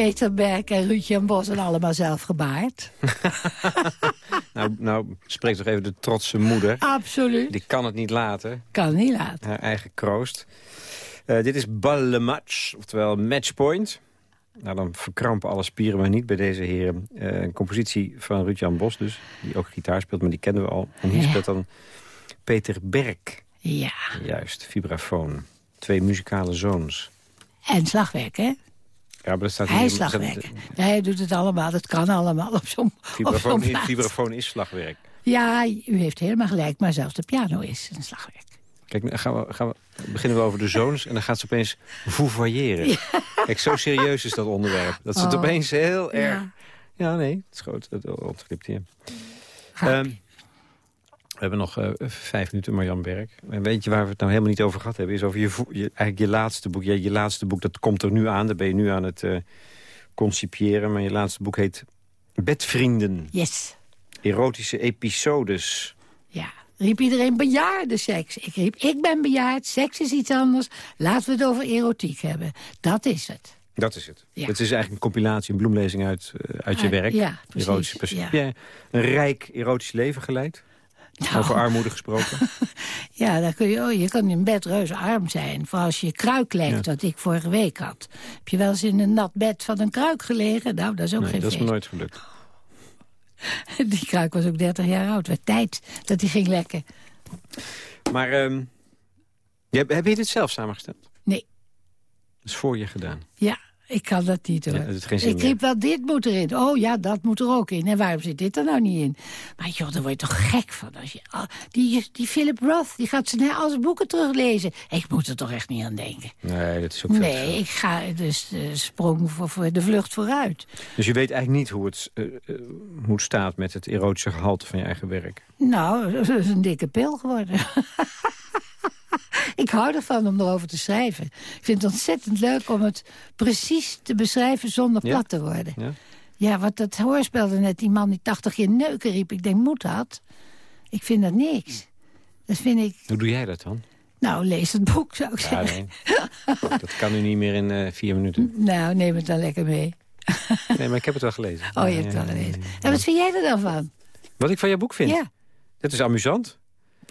Peter Berg en Ruud-Jan Bos zijn allemaal zelf gebaard. Nou, nou spreekt toch even de trotse moeder. Absoluut. Die kan het niet laten. Kan niet laten. Haar eigen kroost. Eh, dit is Balle Match, oftewel Matchpoint. Nou, dan verkrampen alle spieren maar niet bij deze heren. Eh, een compositie van Ruud-Jan Bos dus, die ook gitaar speelt, maar die kennen we al. En hier Ja. speelt dan Peter Berg, Ja. juist, vibrafoon. Twee muzikale zoons. En slagwerk, hè? Ja, maar dat staat Hij is slagwerk. Hij doet het allemaal. Dat kan allemaal op zo'n Vibrafoon, is slagwerk. Ja, u heeft helemaal gelijk. Maar zelfs de piano is een slagwerk. Kijk, nu gaan we, gaan we, beginnen we over de zoons en dan gaat ze opeens vouvoyeren. Kijk, zo serieus is dat onderwerp. Dat ze het Oh. opeens heel erg... Ja. Ja, nee, het is goed. Het ontglipt. We hebben nog eh, vijf minuten, Marjan Berg. En weet je waar we het nou helemaal niet over gehad hebben? Is over je, je, eigenlijk je laatste boek. Ja, je laatste boek, dat komt er nu aan. Daar ben je nu aan het eh, concipiëren. Maar je laatste boek heet Bedvrienden. Yes. Erotische episodes. Ja. Riep iedereen bejaarde seks. Ik riep, ik ben bejaard, seks is iets anders. Laten we het over erotiek hebben. Dat is het. Dat is het. Ja. Het is eigenlijk een compilatie, een bloemlezing uit, eh, uit je Ah, werk. ja, precies, Erotische ja. Heb jij een rijk erotisch leven geleid? Nou, Over armoede gesproken? Ja, dan kun je, oh, je kan in bed reuze arm zijn. Voor als je kruik lekt, wat ik vorige week had. Heb je wel eens in een nat bed van een kruik gelegen? Nou, dat is ook nee, geen dat is me nooit gelukt. Die kruik was ook 30 jaar oud. Het werd tijd dat hij ging lekken. Maar ehm, heb je dit zelf samengesteld? Nee. Dat is voor je gedaan. Ja, ik kan dat niet hoor. Ja, ik riep wel, dit moet erin. Oh ja, dat moet er ook in. En waarom zit dit er nou niet in? Maar joh, daar word je toch gek van. Als je, die, die Philip Roth, die gaat zijn al zijn boeken teruglezen. Ik moet er toch echt niet aan denken. Nee, dat is ook Nee, veel. ik ga dus de sprong voor, voor de vlucht vooruit. Dus je weet eigenlijk niet hoe het, eh, eh, hoe het staat met het erotische gehalte van je eigen werk. Nou, dat is een dikke pil geworden. ik hou ervan om erover te schrijven. Ik vind het ontzettend leuk om het precies te beschrijven zonder Ja? plat te worden. Ja? Ja, wat dat hoorspelde net, die man die 80 keer neuken riep. Ik denk, moet dat? Ik vind dat niks. Dat vind ik... Hoe doe jij dat dan? Nou, lees het boek, zou ik Ja, zeggen. nee. dat kan nu niet meer in eh, vier minuten. Nou, neem het dan lekker mee. Nee, maar ik heb het wel gelezen. Oh, je hebt het wel gelezen. En wat vind jij er dan van? Wat ik van jouw boek vind? Ja, Het is amusant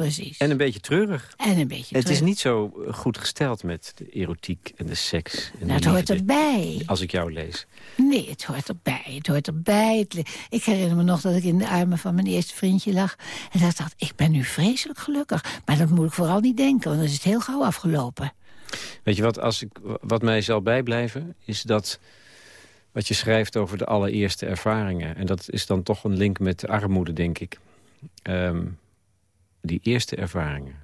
precies. en een beetje treurig. En een beetje Het is niet zo eh, goed gesteld met de erotiek en de seks. En Nou, het hoort erbij. Als ik jou lees. Nee, het hoort erbij. Het hoort erbij. Ik herinner me nog dat ik in de armen van mijn eerste vriendje lag. En dat ik dacht, ik ben nu vreselijk gelukkig. Maar dat moet ik vooral niet denken, want dan is het heel gauw afgelopen. Weet je wat, als ik, wat mij zal bijblijven, is dat wat je schrijft over de allereerste ervaringen. En dat is dan toch een link met de armoede, denk ik. Ehm, die eerste ervaringen.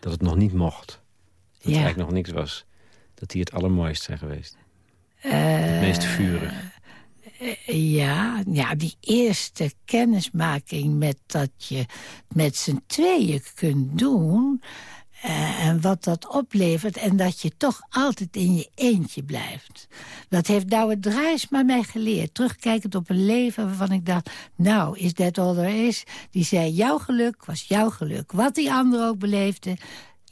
Dat het nog niet mocht. Dat het Ja. eigenlijk nog niks was. Dat die het allermooist zijn geweest. Eh, Het meest vurig. Ja, ja, die eerste kennismaking met dat je met z'n tweeën kunt doen... eh, en wat dat oplevert en dat je toch altijd in je eentje blijft. Dat heeft Douwe Drijsma mij geleerd. Terugkijkend op een leven waarvan ik dacht... nou, is that all there is? Die zei, jouw geluk was jouw geluk. Wat die ander ook beleefde...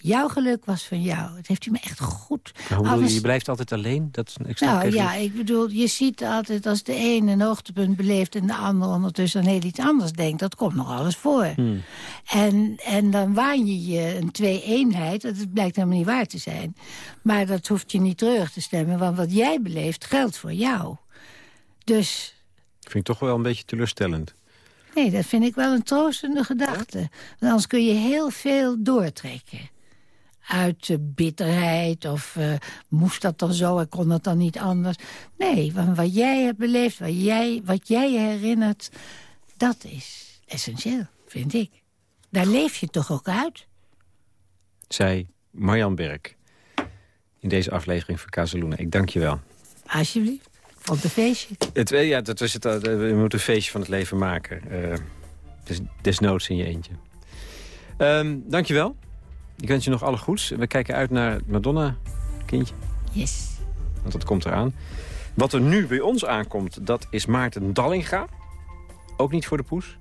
Jouw geluk was van jou. Het heeft u me echt goed. Maar hoe bedoel je, blijft altijd alleen? Dat, ik nou even ja, ik bedoel, je ziet altijd als de een een hoogtepunt beleeft... en de ander ondertussen aan heel iets anders denkt. Dat komt nog alles voor. Hmm. En, en dan waan je je een twee-eenheid. Dat blijkt helemaal niet waar te zijn. Maar dat hoeft je niet terug te stemmen. Want wat jij beleeft, geldt voor jou. Dus Vind ik toch wel een beetje teleurstellend. nee, dat vind ik wel een troostende gedachte. Want anders kun je heel veel doortrekken uit eh, bitterheid of eh, moest dat dan zo en kon dat dan niet anders. Nee, want wat jij hebt beleefd, wat jij, wat jij je herinnert, dat is essentieel, vind ik. Daar leef je toch ook uit? Zei Marjan Berg. In deze aflevering van Casaluna. Ik dank je wel. Alsjeblieft. Vond een feestje. Het, eh, ja, dat was het, eh, we moeten een feestje van het leven maken. Eh, des, desnoods in je eentje. Ehm dankjewel. Ik wens je nog alle goeds. We kijken uit naar het Madonna-kindje. Yes. Want dat komt eraan. Wat er nu bij ons aankomt, dat is Maarten Dallinga. Ook niet voor de poes.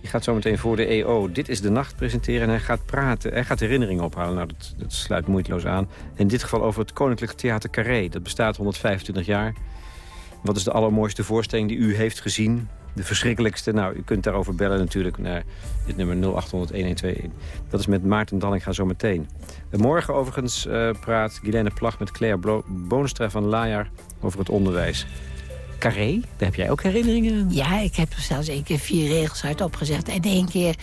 Die gaat zometeen voor de EO Dit is de Nacht presenteren en hij gaat praten. Hij gaat herinneringen ophalen. Nou, dat, dat sluit moeiteloos aan. In dit geval over het Koninklijk Theater Carré. Dat bestaat 125 jaar. Wat is de allermooiste voorstelling die u heeft gezien? De verschrikkelijkste? Nou, u kunt daarover bellen natuurlijk naar dit nummer 0800-1121. Dat is met Maarten Dallinga zo meteen. En morgen overigens uh, praat Guilaine Plag met Claire Boonstra van Lajar over het onderwijs. Carré, daar heb jij ook herinneringen aan? Ja, ik heb zelfs één keer vier regels uit opgezegd. En één keer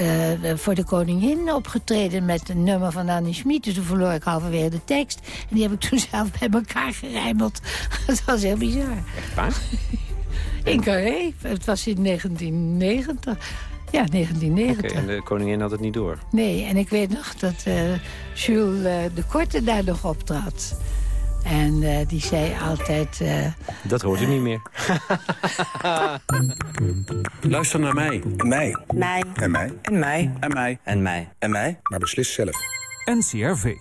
uh, voor de koningin opgetreden met een nummer van Annie Schmid. Dus toen verloor ik halverwege de tekst. En die heb ik toen zelf bij elkaar gerijmeld. Dat was heel bizar. Echt waar? In Carré. Het was in 1990. Ja, 1990. Okay, en de koningin had het niet door? Nee, en ik weet nog dat uh, Jules uh, de Korte daar nog optrad. En uh, die zei altijd... Uh, dat hoort u niet meer. Luister naar mij. Mij. Mij. En mij. En mij. En mij. En mij. En mij. Maar beslis zelf. NCRV.